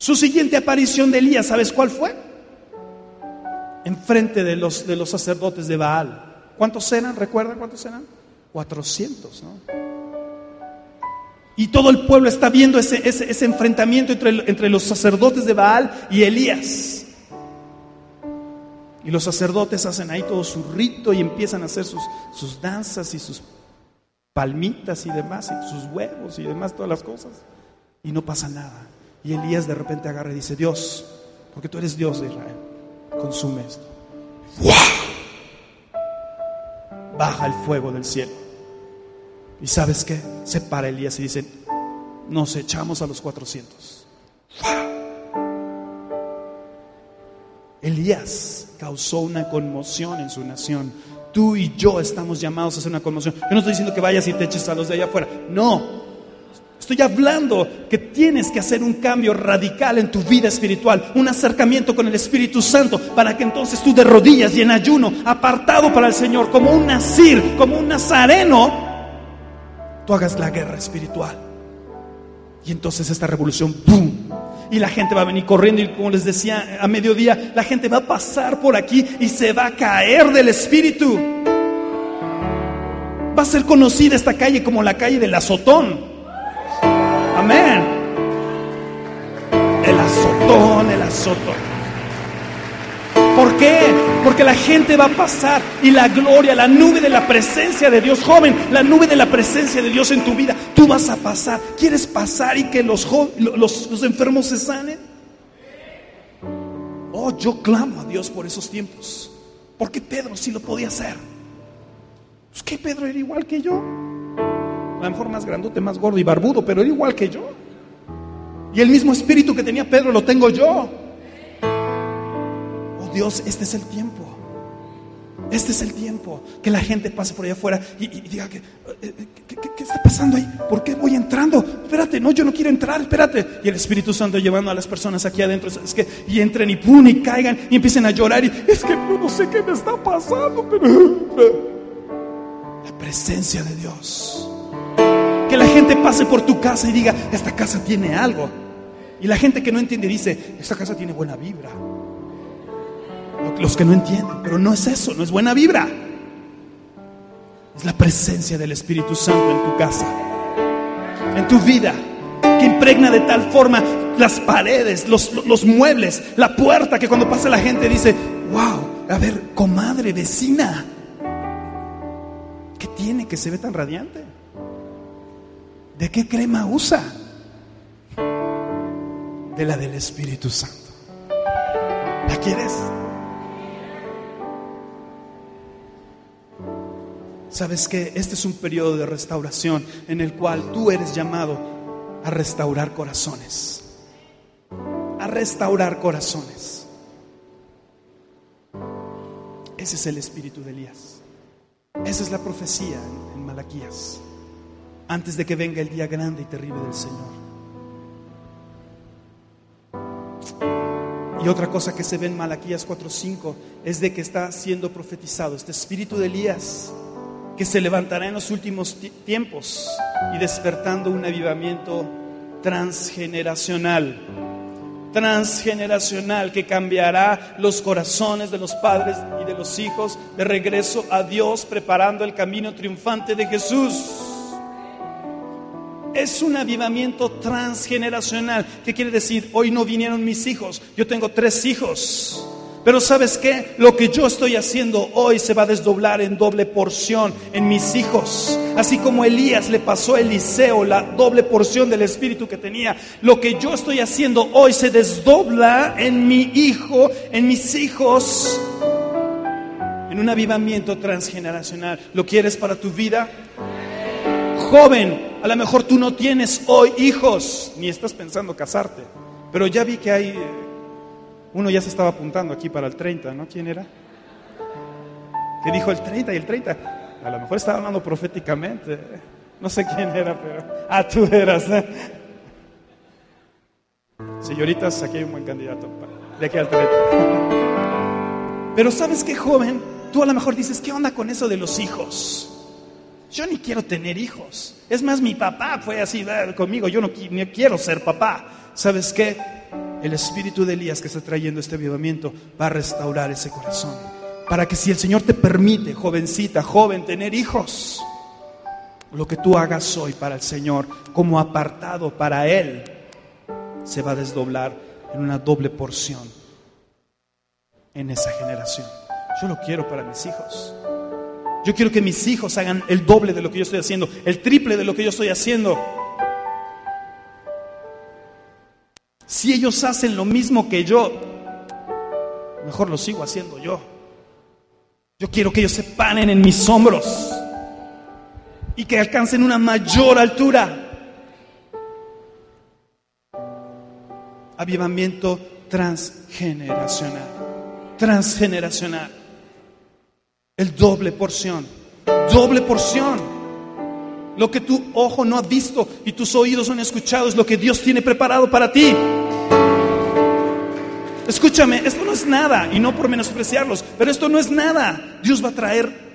Su siguiente aparición de Elías, ¿sabes cuál fue? Enfrente de los, de los sacerdotes de Baal. ¿Cuántos eran? ¿Recuerdan cuántos eran? 400, ¿no? Y todo el pueblo está viendo ese, ese, enfrentamiento entre, entre los sacerdotes de Baal y Elías. Y los sacerdotes hacen ahí todo su rito y empiezan a hacer sus, sus danzas y sus palmitas y demás, y sus huevos y demás, todas las cosas. Y no pasa nada. Y Elías de repente agarra y dice, Dios, porque tú eres Dios de Israel, consume esto. Baja el fuego del cielo. ¿Y sabes qué? Se para Elías y dice, nos echamos a los 400. Elías causó una conmoción en su nación Tú y yo estamos llamados a hacer una conmoción. Yo no estoy diciendo que vayas y te eches a los de allá afuera. No. Estoy hablando que tienes que hacer un cambio radical en tu vida espiritual, un acercamiento con el Espíritu Santo, para que entonces tú de rodillas y en ayuno, apartado para el Señor, como un nazir, como un nazareno, tú hagas la guerra espiritual. Y entonces esta revolución, ¡pum! Y la gente va a venir corriendo y como les decía a mediodía, la gente va a pasar por aquí y se va a caer del Espíritu. Va a ser conocida esta calle como la calle del azotón. Amén. El azotón, el azotón. ¿Por qué? Porque la gente va a pasar y la gloria, la nube de la presencia de Dios, joven, la nube de la presencia de Dios en tu vida, tú vas a pasar. ¿Quieres pasar y que los, enfermos se sanen? Oh, yo clamo a Dios por esos tiempos. Porque Pedro sí lo podía hacer. Pues que Pedro era igual que yo. A lo mejor más grandote, más gordo y barbudo, pero era igual que yo. Y el mismo espíritu que tenía Pedro lo tengo yo. Oh Dios, este es el tiempo. Este es el tiempo que la gente pase por allá afuera y, diga, que, eh, ¿qué, qué, está pasando ahí? ¿Por qué voy entrando? Espérate, no, yo no quiero entrar, espérate. Y el Espíritu Santo llevando a las personas aquí adentro, es que, y entren y pum, y caigan y empiecen a llorar y es que yo no sé qué me está pasando, pero la presencia de Dios. Que la gente pase por tu casa y diga, esta casa tiene algo. Y la gente que no entiende dice, esta casa tiene buena vibra. Los que no entienden, pero no es eso, no es buena vibra. Es la presencia del Espíritu Santo en tu casa, en tu vida, que impregna de tal forma las paredes, los, los muebles, la puerta, que cuando pasa la gente dice, wow, a ver, comadre, vecina, ¿qué tiene que se ve tan radiante? ¿De qué crema usa? De la del Espíritu Santo. ¿La quieres? Sabes que este es un periodo de restauración en el cual tú eres llamado a restaurar corazones. A restaurar corazones. Ese es el espíritu de Elías. Esa es la profecía en, Malaquías antes de que venga el día grande y terrible del Señor. Y otra cosa que se ve en Malaquías 4:5 es de que está siendo profetizado este espíritu de Elías que se levantará en los últimos tiempos y despertando un avivamiento transgeneracional. Transgeneracional que cambiará los corazones de los padres y de los hijos de regreso a Dios, preparando el camino triunfante de Jesús. Es un avivamiento transgeneracional. ¿Qué quiere decir? Hoy no vinieron mis hijos. Yo tengo tres hijos. Pero sabes qué? Lo que yo estoy haciendo hoy se va a desdoblar en doble porción en mis hijos. Así como Elías le pasó a Eliseo la doble porción del espíritu que tenía. Lo que yo estoy haciendo hoy se desdobla en mi hijo, en mis hijos. En un avivamiento transgeneracional. ¿Lo quieres para tu vida? Joven, a lo mejor tú no tienes hoy hijos, ni estás pensando casarte. Pero ya vi que hay uno ya se estaba apuntando aquí para el 30, ¿no? ¿Quién era? Que dijo el 30 y el 30. A lo mejor estaba hablando proféticamente. No sé quién era, pero. Ah, tú eras. ¿eh? Señoritas, aquí hay un buen candidato. De aquí al 30. Pero ¿sabes qué, joven? Tú a lo mejor dices, ¿qué onda con eso de los hijos? Yo ni quiero tener hijos. Es más, mi papá fue así conmigo. Yo no quiero ser papá. ¿Sabes qué? el espíritu de Elías que está trayendo este avivamiento va a restaurar ese corazón. Para que si el Señor te permite, jovencita, joven, tener hijos, lo que tú hagas hoy para el Señor como apartado para Él, se va a desdoblar en una doble porción en esa generación. Yo lo quiero para mis hijos. Yo quiero que mis hijos hagan el doble de lo que yo estoy haciendo, el triple de lo que yo estoy haciendo. Si ellos hacen lo mismo que yo, mejor lo sigo haciendo yo. Yo quiero que ellos se panen en mis hombros y que alcancen una mayor altura. Avivamiento transgeneracional. Transgeneracional. El doble porción. Doble porción. Lo que tu ojo no ha visto y tus oídos no han escuchado es lo que Dios tiene preparado para ti. Escúchame, esto no es nada, y no por menospreciarlos, pero esto no es nada. Dios va a traer...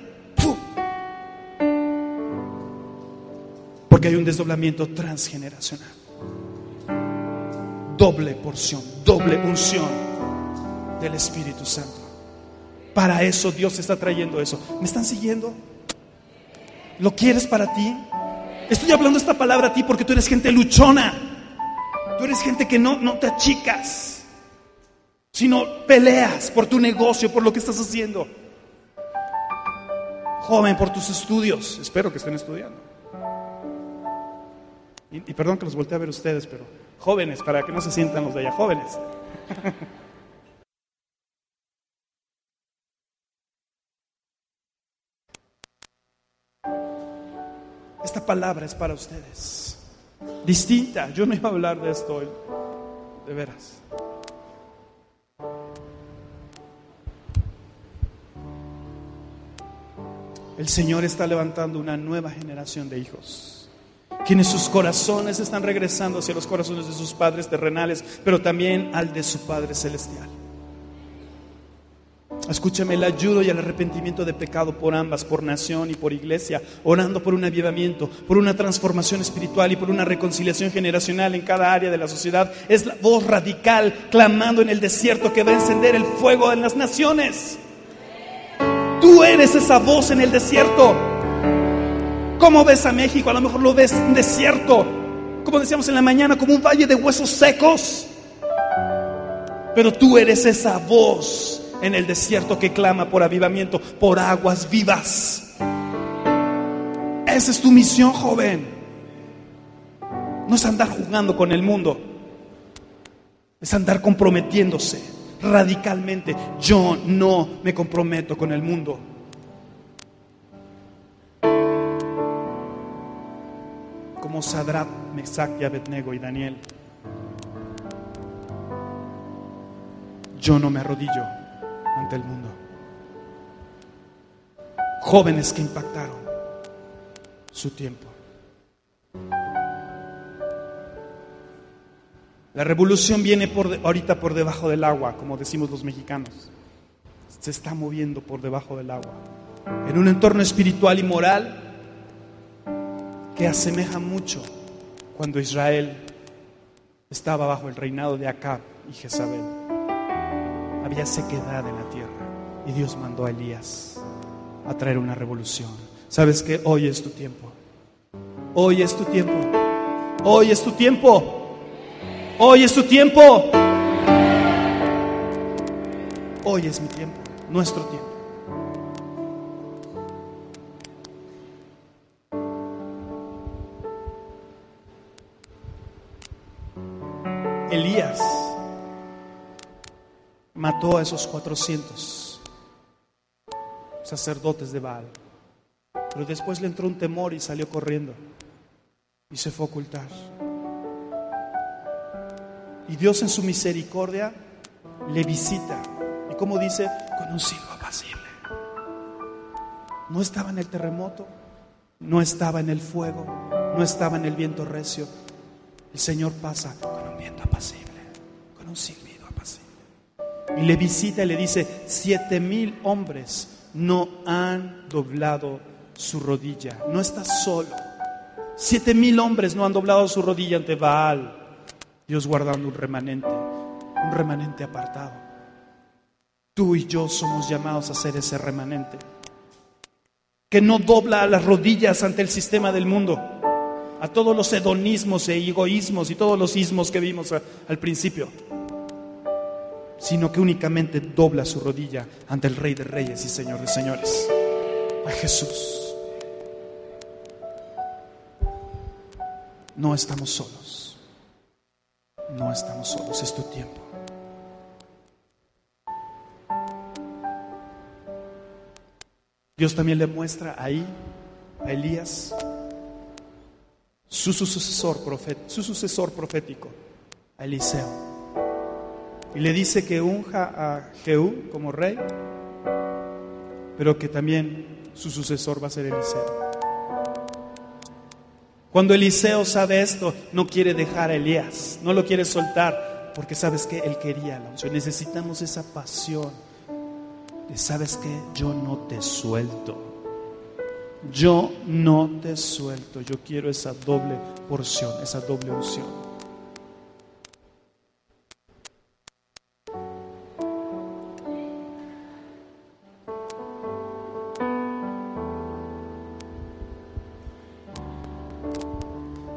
Porque hay un desdoblamiento transgeneracional. Doble porción, doble unción del Espíritu Santo. Para eso Dios está trayendo eso. ¿Me están siguiendo? ¿Lo quieres para ti? Estoy hablando esta palabra a ti porque tú eres gente luchona. Tú eres gente que no, no te achicas sino peleas por tu negocio, por lo que estás haciendo. Joven, por tus estudios. Espero que estén estudiando. Y, y perdón que los voltee a ver ustedes, pero jóvenes, para que no se sientan los de allá, jóvenes. Esta palabra es para ustedes. Distinta. Yo no iba a hablar de esto hoy. De veras. El Señor está levantando una nueva generación de hijos, quienes sus corazones están regresando hacia los corazones de sus padres terrenales, pero también al de su Padre celestial. Escúchame, el ayudo y el arrepentimiento de pecado por ambas, por nación y por iglesia, orando por un avivamiento, por una transformación espiritual y por una reconciliación generacional en cada área de la sociedad, es la voz radical clamando en el desierto que va a encender el fuego en las naciones. Tú eres esa voz en el desierto. ¿Cómo ves a México? A lo mejor lo ves un desierto, como decíamos en la mañana, como un valle de huesos secos. Pero tú eres esa voz en el desierto que clama por avivamiento, por aguas vivas. Esa es tu misión, joven. No es andar jugando con el mundo, es andar comprometiéndose radicalmente. Yo no me comprometo con el mundo. Como Sadrat, Mesach y Abednego y Daniel. Yo no me arrodillo ante el mundo. Jóvenes que impactaron su tiempo. La revolución viene por ahorita por debajo del agua, como decimos los mexicanos. Se está moviendo por debajo del agua. En un entorno espiritual y moral que asemeja mucho cuando Israel estaba bajo el reinado de Acab y Jezabel. Había sequedad en la tierra y Dios mandó a Elías a traer una revolución. ¿Sabes que Hoy es tu tiempo. Hoy es tu tiempo. Hoy es tu tiempo. Hoy es tu tiempo. Hoy es mi tiempo, nuestro tiempo. Mató a esos 400 sacerdotes de Baal. Pero después le entró un temor y salió corriendo y se fue a ocultar. Y Dios en su misericordia le visita. Y como dice, con un silbo apacible. No estaba en el terremoto, no estaba en el fuego, no estaba en el viento recio. El Señor pasa con un viento apacible, con un apacible. Y le visita y le dice, siete mil hombres no han doblado su rodilla. No estás solo. Siete mil hombres no han doblado su rodilla ante Baal. Dios guardando un remanente, un remanente apartado. Tú y yo somos llamados a ser ese remanente que no dobla las rodillas ante el sistema del mundo, a todos los hedonismos e egoísmos y todos los ismos que vimos al principio, sino que únicamente dobla su rodilla ante el Rey de Reyes y Señor de Señores, a Jesús. No estamos solos. No estamos solos, es tu tiempo. Dios también le muestra ahí a Elías su sucesor, su sucesor profético, a Eliseo. Y le dice que unja a Jehú como rey pero que también su sucesor va a ser Eliseo. Cuando Eliseo sabe esto, no quiere dejar a Elías, no lo quiere soltar, porque sabes que él quería la unción. Necesitamos esa pasión de, sabes que yo no te suelto. Yo no te suelto, yo quiero esa doble porción, esa doble unción.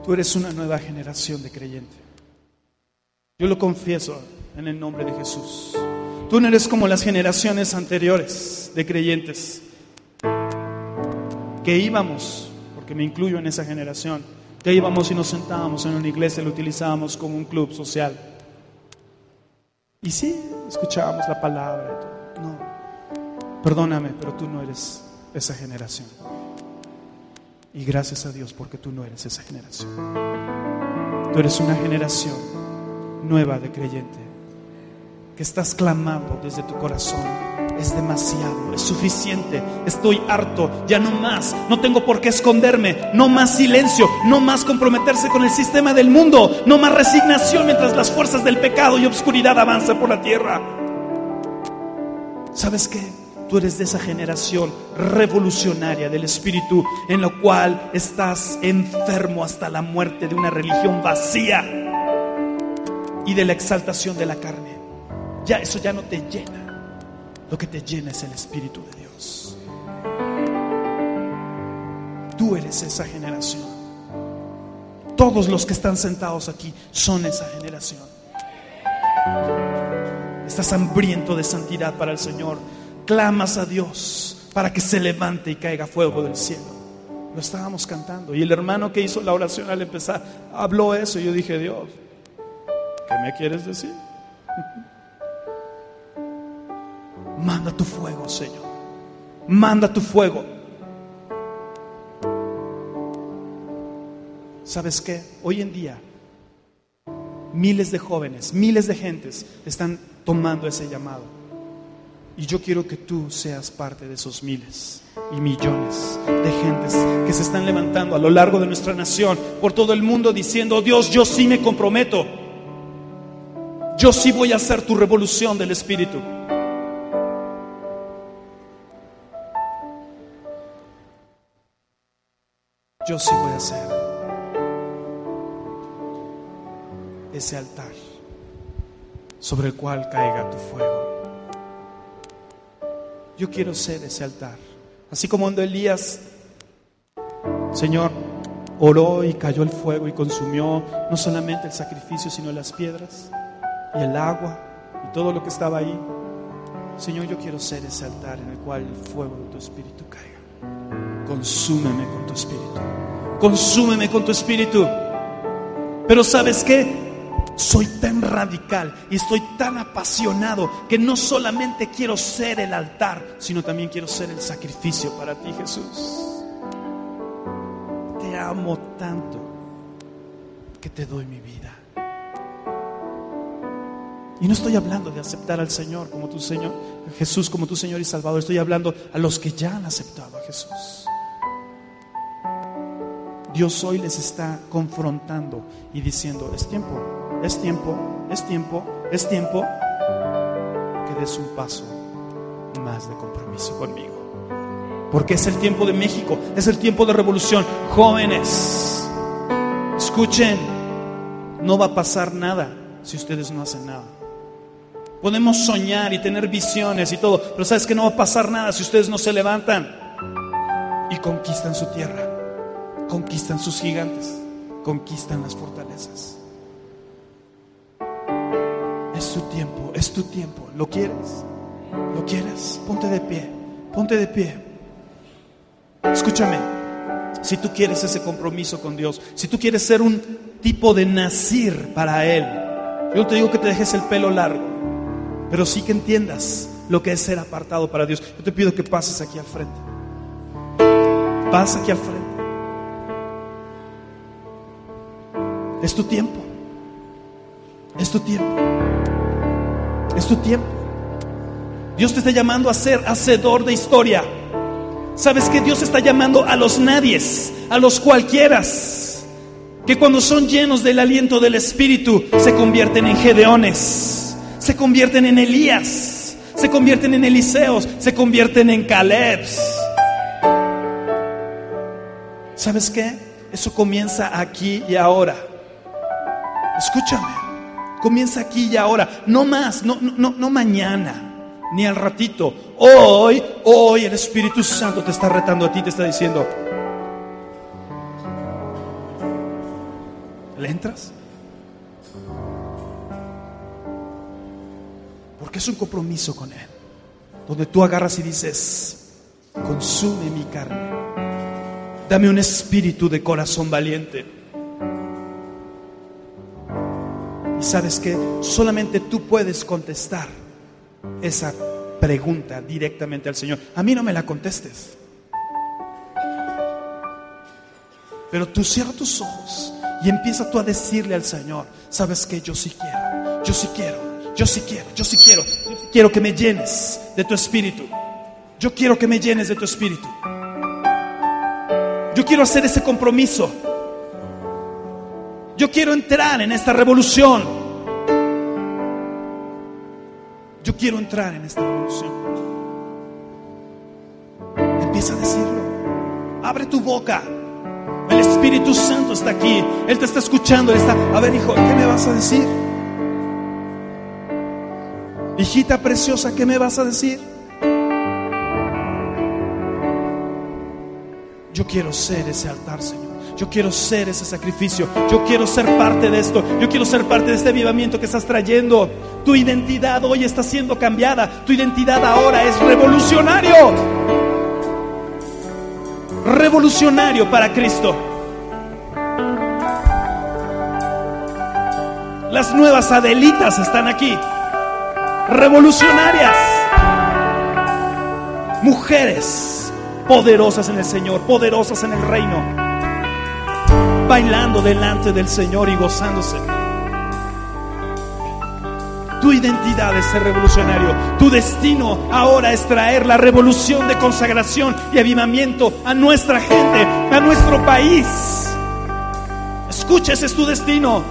Tú eres una nueva generación de creyentes. Yo lo confieso en el nombre de Jesús. Tú no eres como las generaciones anteriores de creyentes que íbamos, porque me incluyo en esa generación, que íbamos y nos sentábamos en una iglesia, lo utilizábamos como un club social. Y sí, escuchábamos la palabra. No, perdóname, pero tú no eres esa generación. Y gracias a Dios porque tú no eres esa generación. Tú eres una generación nueva de creyente que estás clamando desde tu corazón. Es demasiado, es suficiente, estoy harto, ya no más, no tengo por qué esconderme, no más silencio, no más comprometerse con el sistema del mundo, no más resignación mientras las fuerzas del pecado y obscuridad avanzan por la tierra. ¿Sabes qué? Tú eres de esa generación revolucionaria del Espíritu en la cual estás enfermo hasta la muerte de una religión vacía y de la exaltación de la carne. Ya eso ya no te llena. Lo que te llena es el Espíritu de Dios. Tú eres esa generación. Todos los que están sentados aquí son esa generación. Estás hambriento de santidad para el Señor clamas a Dios para que se levante y caiga fuego del cielo. Lo estábamos cantando y el hermano que hizo la oración al empezar habló eso y yo dije, Dios, ¿qué me quieres decir? Manda tu fuego, Señor. Manda tu fuego. ¿Sabes qué? Hoy en día miles de jóvenes, miles de gentes están tomando ese llamado. Y yo quiero que tú seas parte de esos miles y millones de gentes que se están levantando a lo largo de nuestra nación, por todo el mundo, diciendo, Dios, yo sí me comprometo. Yo sí voy a hacer tu revolución del Espíritu. Yo sí voy a hacer ese altar sobre el cual caiga tu fuego. Yo quiero ser ese altar. Así como cuando Elías, Señor, oró y cayó el fuego y consumió no solamente el sacrificio, sino las piedras y el agua y todo lo que estaba ahí. Señor, yo quiero ser ese altar en el cual el fuego de tu espíritu caiga. Consúmeme con tu espíritu. Consúmeme con tu espíritu. Pero ¿sabes qué? Soy tan radical y estoy tan apasionado que no solamente quiero ser el altar, sino también quiero ser el sacrificio para ti, Jesús. Te amo tanto que te doy mi vida. Y no estoy hablando de aceptar al Señor como tu Señor, Jesús como tu Señor y Salvador. Estoy hablando a los que ya han aceptado a Jesús. Dios hoy les está confrontando y diciendo, es tiempo es tiempo, es tiempo, es tiempo que des un paso más de compromiso conmigo. Porque es el tiempo de México, es el tiempo de revolución. Jóvenes, escuchen, no va a pasar nada si ustedes no hacen nada. Podemos soñar y tener visiones y todo, pero sabes que no va a pasar nada si ustedes no se levantan y conquistan su tierra, conquistan sus gigantes, conquistan las fortalezas. Es tu tiempo, es tu tiempo. ¿Lo quieres? ¿Lo quieres? Ponte de pie, ponte de pie. Escúchame, si tú quieres ese compromiso con Dios, si tú quieres ser un tipo de nacir para Él, yo no te digo que te dejes el pelo largo, pero sí que entiendas lo que es ser apartado para Dios. Yo te pido que pases aquí al frente. Pasa aquí al frente. Es tu tiempo. Es tu tiempo. Es tu tiempo. Dios te está llamando a ser hacedor de historia. ¿Sabes que Dios está llamando a los nadies, a los cualquieras, que cuando son llenos del aliento del Espíritu se convierten en Gedeones, se convierten en Elías, se convierten en Eliseos, se convierten en Calebs. ¿Sabes qué? Eso comienza aquí y ahora. Escúchame, comienza aquí y ahora, no más, no, no, no mañana ni al ratito. Hoy, hoy el Espíritu Santo te está retando a ti, te está diciendo, ¿le entras? Porque es un compromiso con Él, donde tú agarras y dices, consume mi carne, dame un espíritu de corazón valiente. Y sabes que solamente tú puedes contestar esa pregunta directamente al Señor. A mí no me la contestes. Pero tú cierra tus ojos y empieza tú a decirle al Señor, sabes que yo sí quiero, yo sí quiero, yo sí quiero, yo sí quiero, quiero que me llenes de tu espíritu. Yo quiero que me llenes de tu espíritu. Yo quiero hacer ese compromiso. Yo quiero entrar en esta revolución. Yo quiero entrar en esta revolución. Empieza a decirlo. Abre tu boca. El Espíritu Santo está aquí. Él te está escuchando. Él está. A ver, hijo, ¿qué me vas a decir? Hijita preciosa, ¿qué me vas a decir? Yo quiero ser ese altar, Señor. Yo quiero ser ese sacrificio. Yo quiero ser parte de esto. Yo quiero ser parte de este avivamiento que estás trayendo. Tu identidad hoy está siendo cambiada. Tu identidad ahora es revolucionario. Revolucionario para Cristo. Las nuevas Adelitas están aquí. Revolucionarias. Mujeres poderosas en el Señor, poderosas en el reino bailando delante del Señor y gozándose. Tu identidad es ser revolucionario. Tu destino ahora es traer la revolución de consagración y avivamiento a nuestra gente, a nuestro país. Escucha, ese es tu destino.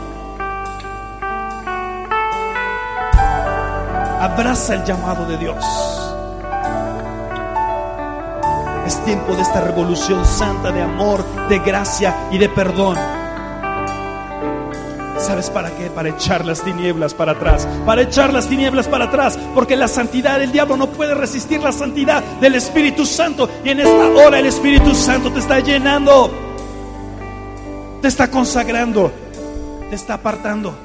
Abraza el llamado de Dios. Es tiempo de esta revolución santa de amor, de gracia y de perdón. ¿Sabes para qué? Para echar las tinieblas para atrás. Para echar las tinieblas para atrás. Porque la santidad del diablo no puede resistir la santidad del Espíritu Santo. Y en esta hora el Espíritu Santo te está llenando. Te está consagrando. Te está apartando.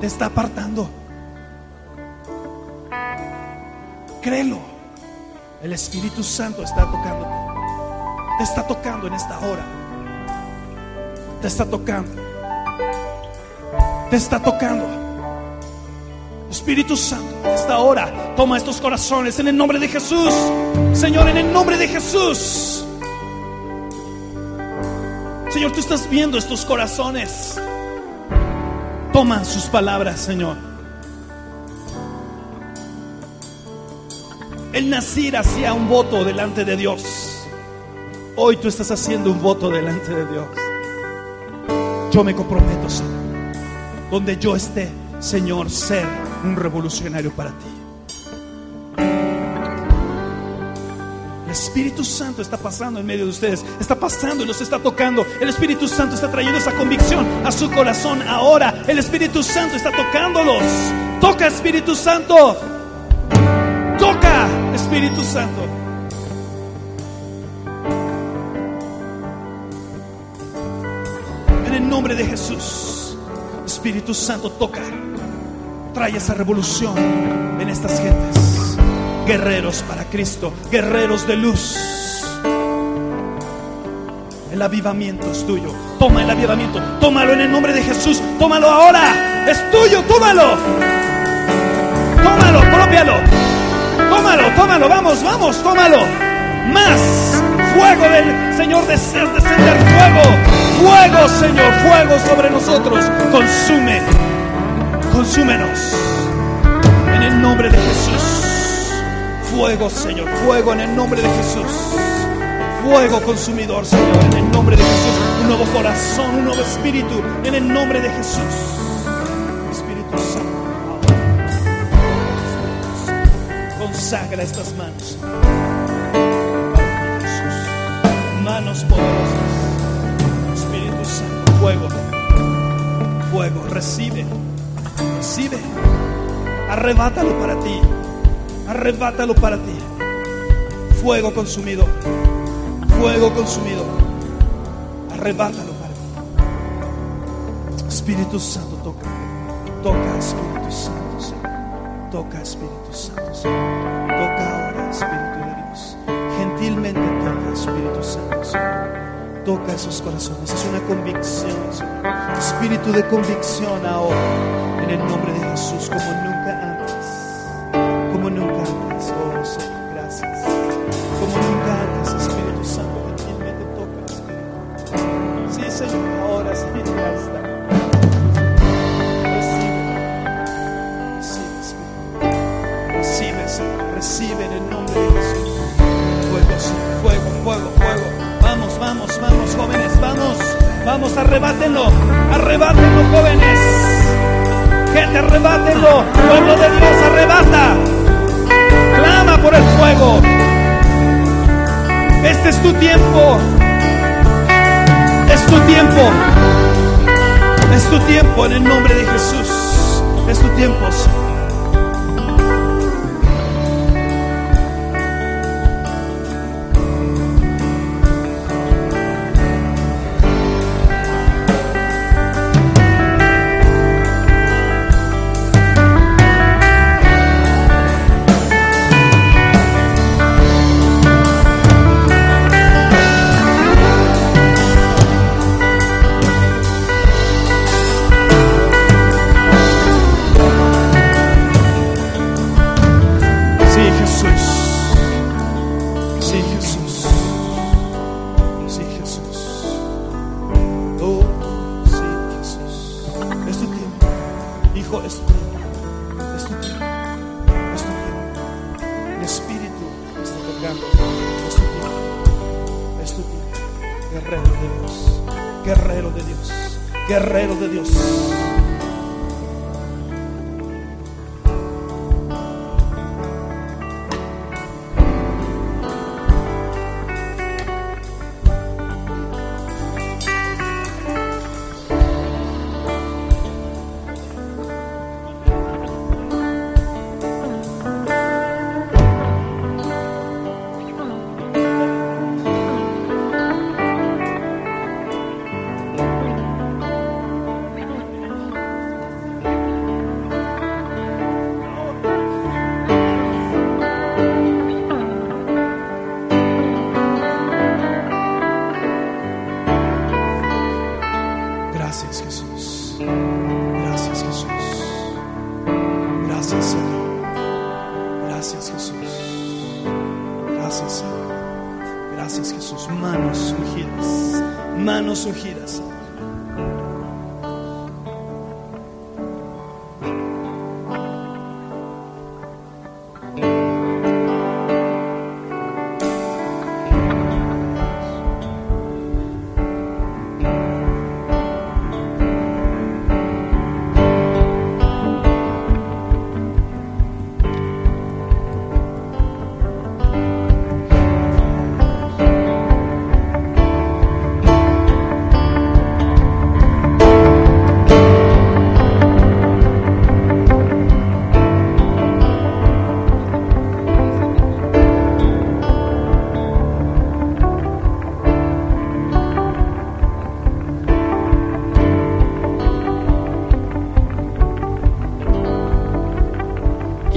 Te está apartando. Créelo. El Espíritu Santo está tocando. Te está tocando en esta hora. Te está tocando. Te está tocando. Espíritu Santo, en esta hora, toma estos corazones en el nombre de Jesús. Señor, en el nombre de Jesús. Señor, tú estás viendo estos corazones. Toma sus palabras, Señor. El nacir hacía un voto delante de Dios. Hoy tú estás haciendo un voto delante de Dios. Yo me comprometo, Señor. Donde yo esté, Señor, ser un revolucionario para ti. El Espíritu Santo está pasando en medio de ustedes. Está pasando y los está tocando. El Espíritu Santo está trayendo esa convicción a su corazón ahora. El Espíritu Santo está tocándolos. Toca, Espíritu Santo. Toca, Espíritu Santo. En el nombre de Jesús, Espíritu Santo, toca. Trae esa revolución en estas gentes. Guerreros para Cristo, guerreros de luz. El avivamiento es tuyo. Toma el avivamiento. Tómalo en el nombre de Jesús. Tómalo ahora. Es tuyo. Tómalo. Tómalo. Propialo. Tómalo, tómalo, vamos, vamos, tómalo. Más fuego del Señor, deseas descender fuego. Fuego, Señor, fuego sobre nosotros. Consume, consúmenos. En el nombre de Jesús. Fuego, Señor, fuego en el nombre de Jesús. Fuego consumidor, Señor, en el nombre de Jesús. Un nuevo corazón, un nuevo espíritu, en el nombre de Jesús. Consagra estas manos. Manos poderosas. Espíritu Santo, fuego. Fuego, recibe. Recibe. Arrebátalo para ti. Arrebátalo para ti. Fuego consumido. Fuego consumido. Arrebátalo para ti. Espíritu Santo, toca. Toca, Espíritu Santo. Toca, Espíritu Santo. Toca ahora, Espíritu de Dios. Gentilmente toca, Espíritu Santo. Toca esos corazones. Es una convicción, Señor. Espíritu de convicción ahora. En el nombre de Jesús, como nunca arrebátenlo. Arrebátenlo, jóvenes. Gente, arrebátenlo. Pueblo de Dios, arrebata. Clama por el fuego. Este es tu tiempo. Es tu tiempo. Es tu tiempo en el nombre de Jesús. Es tu tiempo.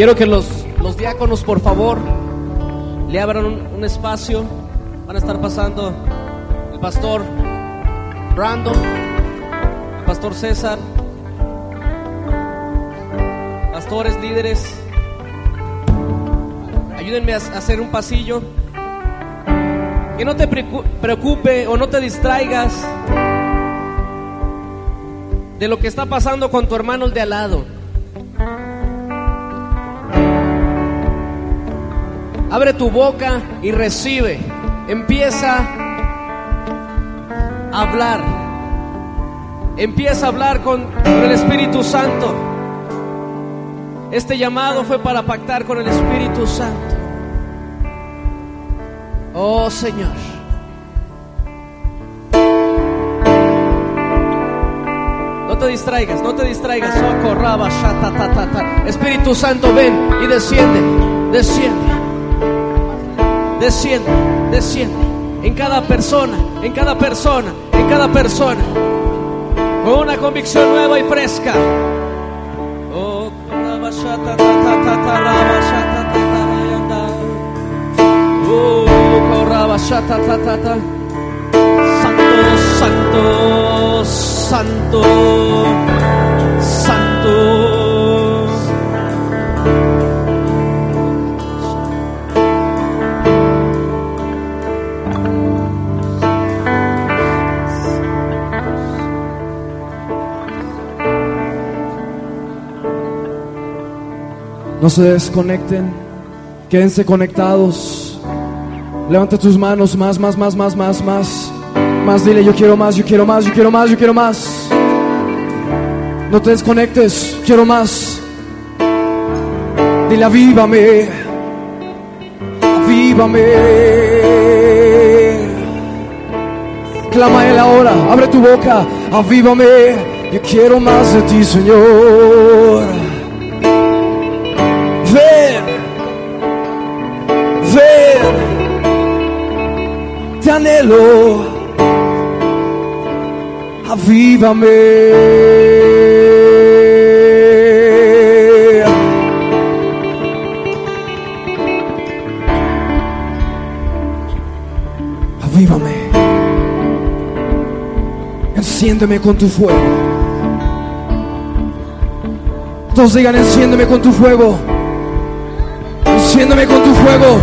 Quiero que los, los diáconos, por favor, le abran un, un espacio. Van a estar pasando el pastor Brandon, el pastor César, pastores, líderes. Ayúdenme a hacer un pasillo. Que no te preocupe o no te distraigas de lo que está pasando con tu hermano el de al lado. Abre tu boca y recibe. Empieza a hablar. Empieza a hablar con, el Espíritu Santo. Este llamado fue para pactar con el Espíritu Santo. Oh Señor. No te distraigas, no te distraigas. Socorraba. Espíritu Santo, ven y desciende, desciende, desciende, desciende. En cada persona, en cada persona, en cada persona. Con una convicción nueva y fresca. Oh, corraba, shata, ta, ta, No se desconecten, quédense conectados. Levanta tus manos más, más, más, más, más, más. Más, dile yo quiero más, yo quiero más, yo quiero más, yo quiero más. No te desconectes, quiero más. Dile avívame, avívame. Clama él ahora, abre tu boca, avívame. Yo quiero más de ti, Señor. Te anhelo, avívame. Avívame, enciéndeme con tu fuego. Todos digan, enciéndeme con tu fuego. Enciéndeme con tu fuego.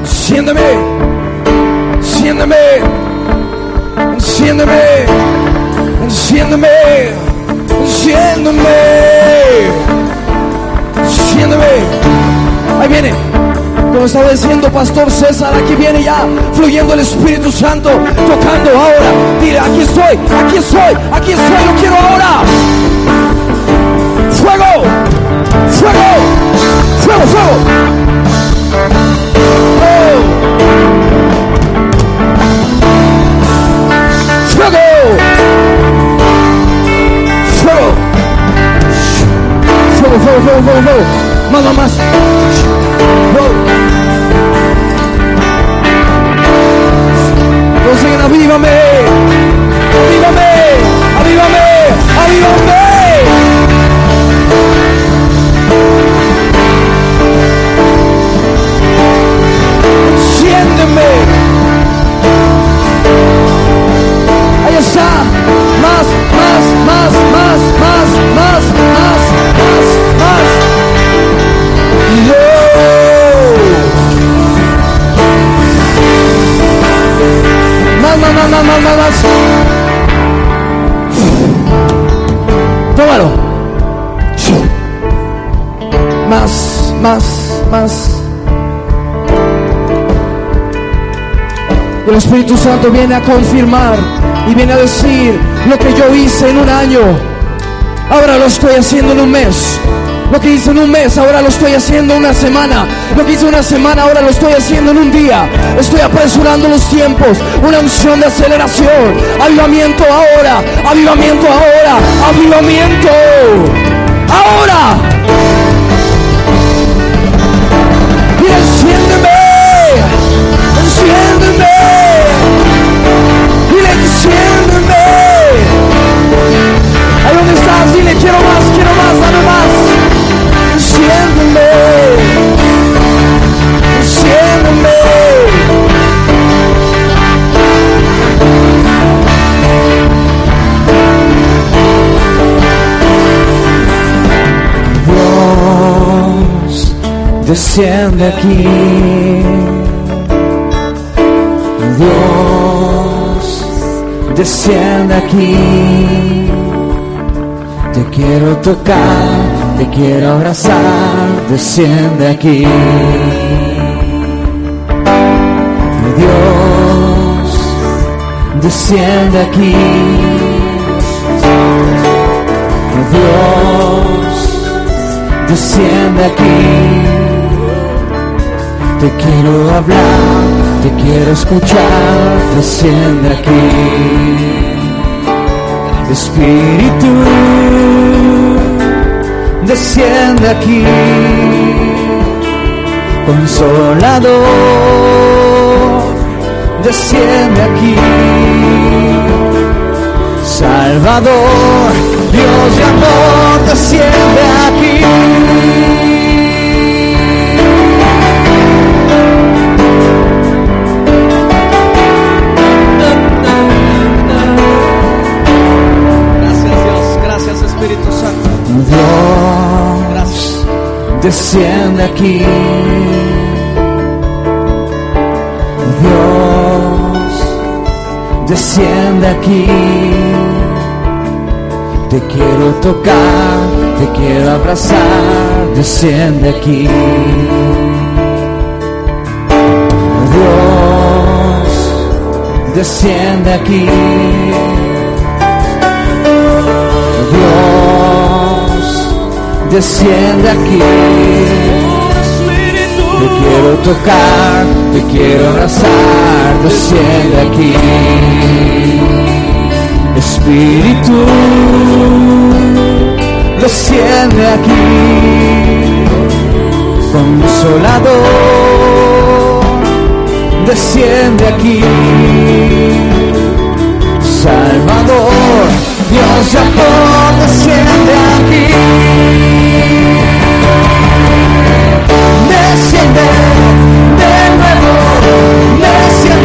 Enciéndeme. Enciéndeme. Enciéndeme. Enciéndeme. Enciéndeme. Enciéndeme. Ahí viene. Como estaba diciendo Pastor César, aquí viene ya fluyendo el Espíritu Santo, tocando ahora. Dile, aquí estoy, aquí estoy, aquí estoy, lo quiero ahora. Fuego, fuego, fuego, fuego. Oh. Fuego, fuego, fuego, fuego, fuego, fuego. Más, más, más. Fuego. Avívame, avívame, avívame, avívame. Espíritu Santo viene a confirmar y viene a decir lo que yo hice en un año. Ahora lo estoy haciendo en un mes. Lo que hice en un mes, ahora lo estoy haciendo en una semana. Lo que hice una semana, ahora lo estoy haciendo en un día. Estoy apresurando los tiempos. Una unción de aceleración. Avivamiento ahora. Avivamiento ahora. Avivamiento. Ahora. Y enciéndeme. Enciéndeme. Estás, dile, quiero más, quiero más, dame más. Enciéndeme. Enciéndeme. Dios, desciende aquí. Dios, desciende aquí. Te quiero tocar, te quiero abrazar, desciende aquí. Dios, desciende aquí. Dios, desciende aquí. Te quiero hablar, te quiero escuchar, desciende aquí. Espíritu, desciende aquí. Consolador, desciende aquí. Salvador, Dios de amor, desciende aquí. Desciende aquí. Dios, desciende aquí. Te quiero tocar, te quiero abrazar, desciende aquí. Dios, desciende aquí. Desciende aquí. Te quiero tocar, te quiero abrazar, desciende aquí. Espíritu, desciende aquí. Consolador, desciende aquí. Salvador, Dios de amor, desciende aquí.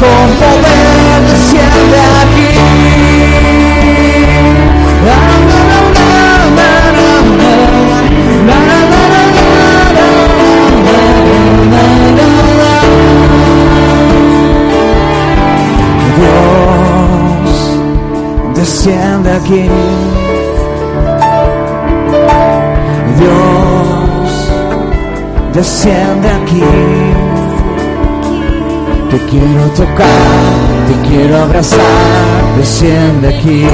con poder desciende aquí. Dios desciende aquí. Dios desciende aquí. Te quiero tocar, te quiero abrazar, desciende aquí.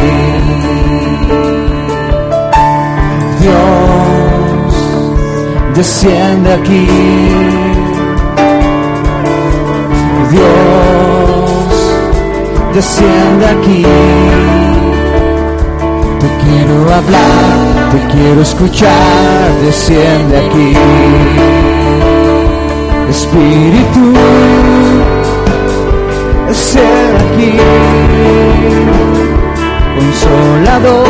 Dios, desciende aquí. Dios, desciende aquí. Te quiero hablar, te quiero escuchar, desciende aquí. Espíritu, desciende aquí. Consolador,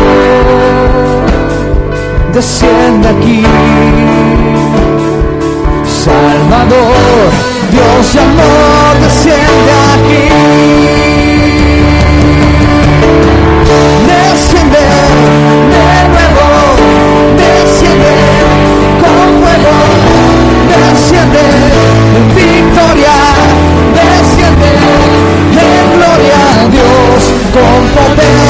desciende aquí. Salvador, Dios de amor, desciende aquí. for.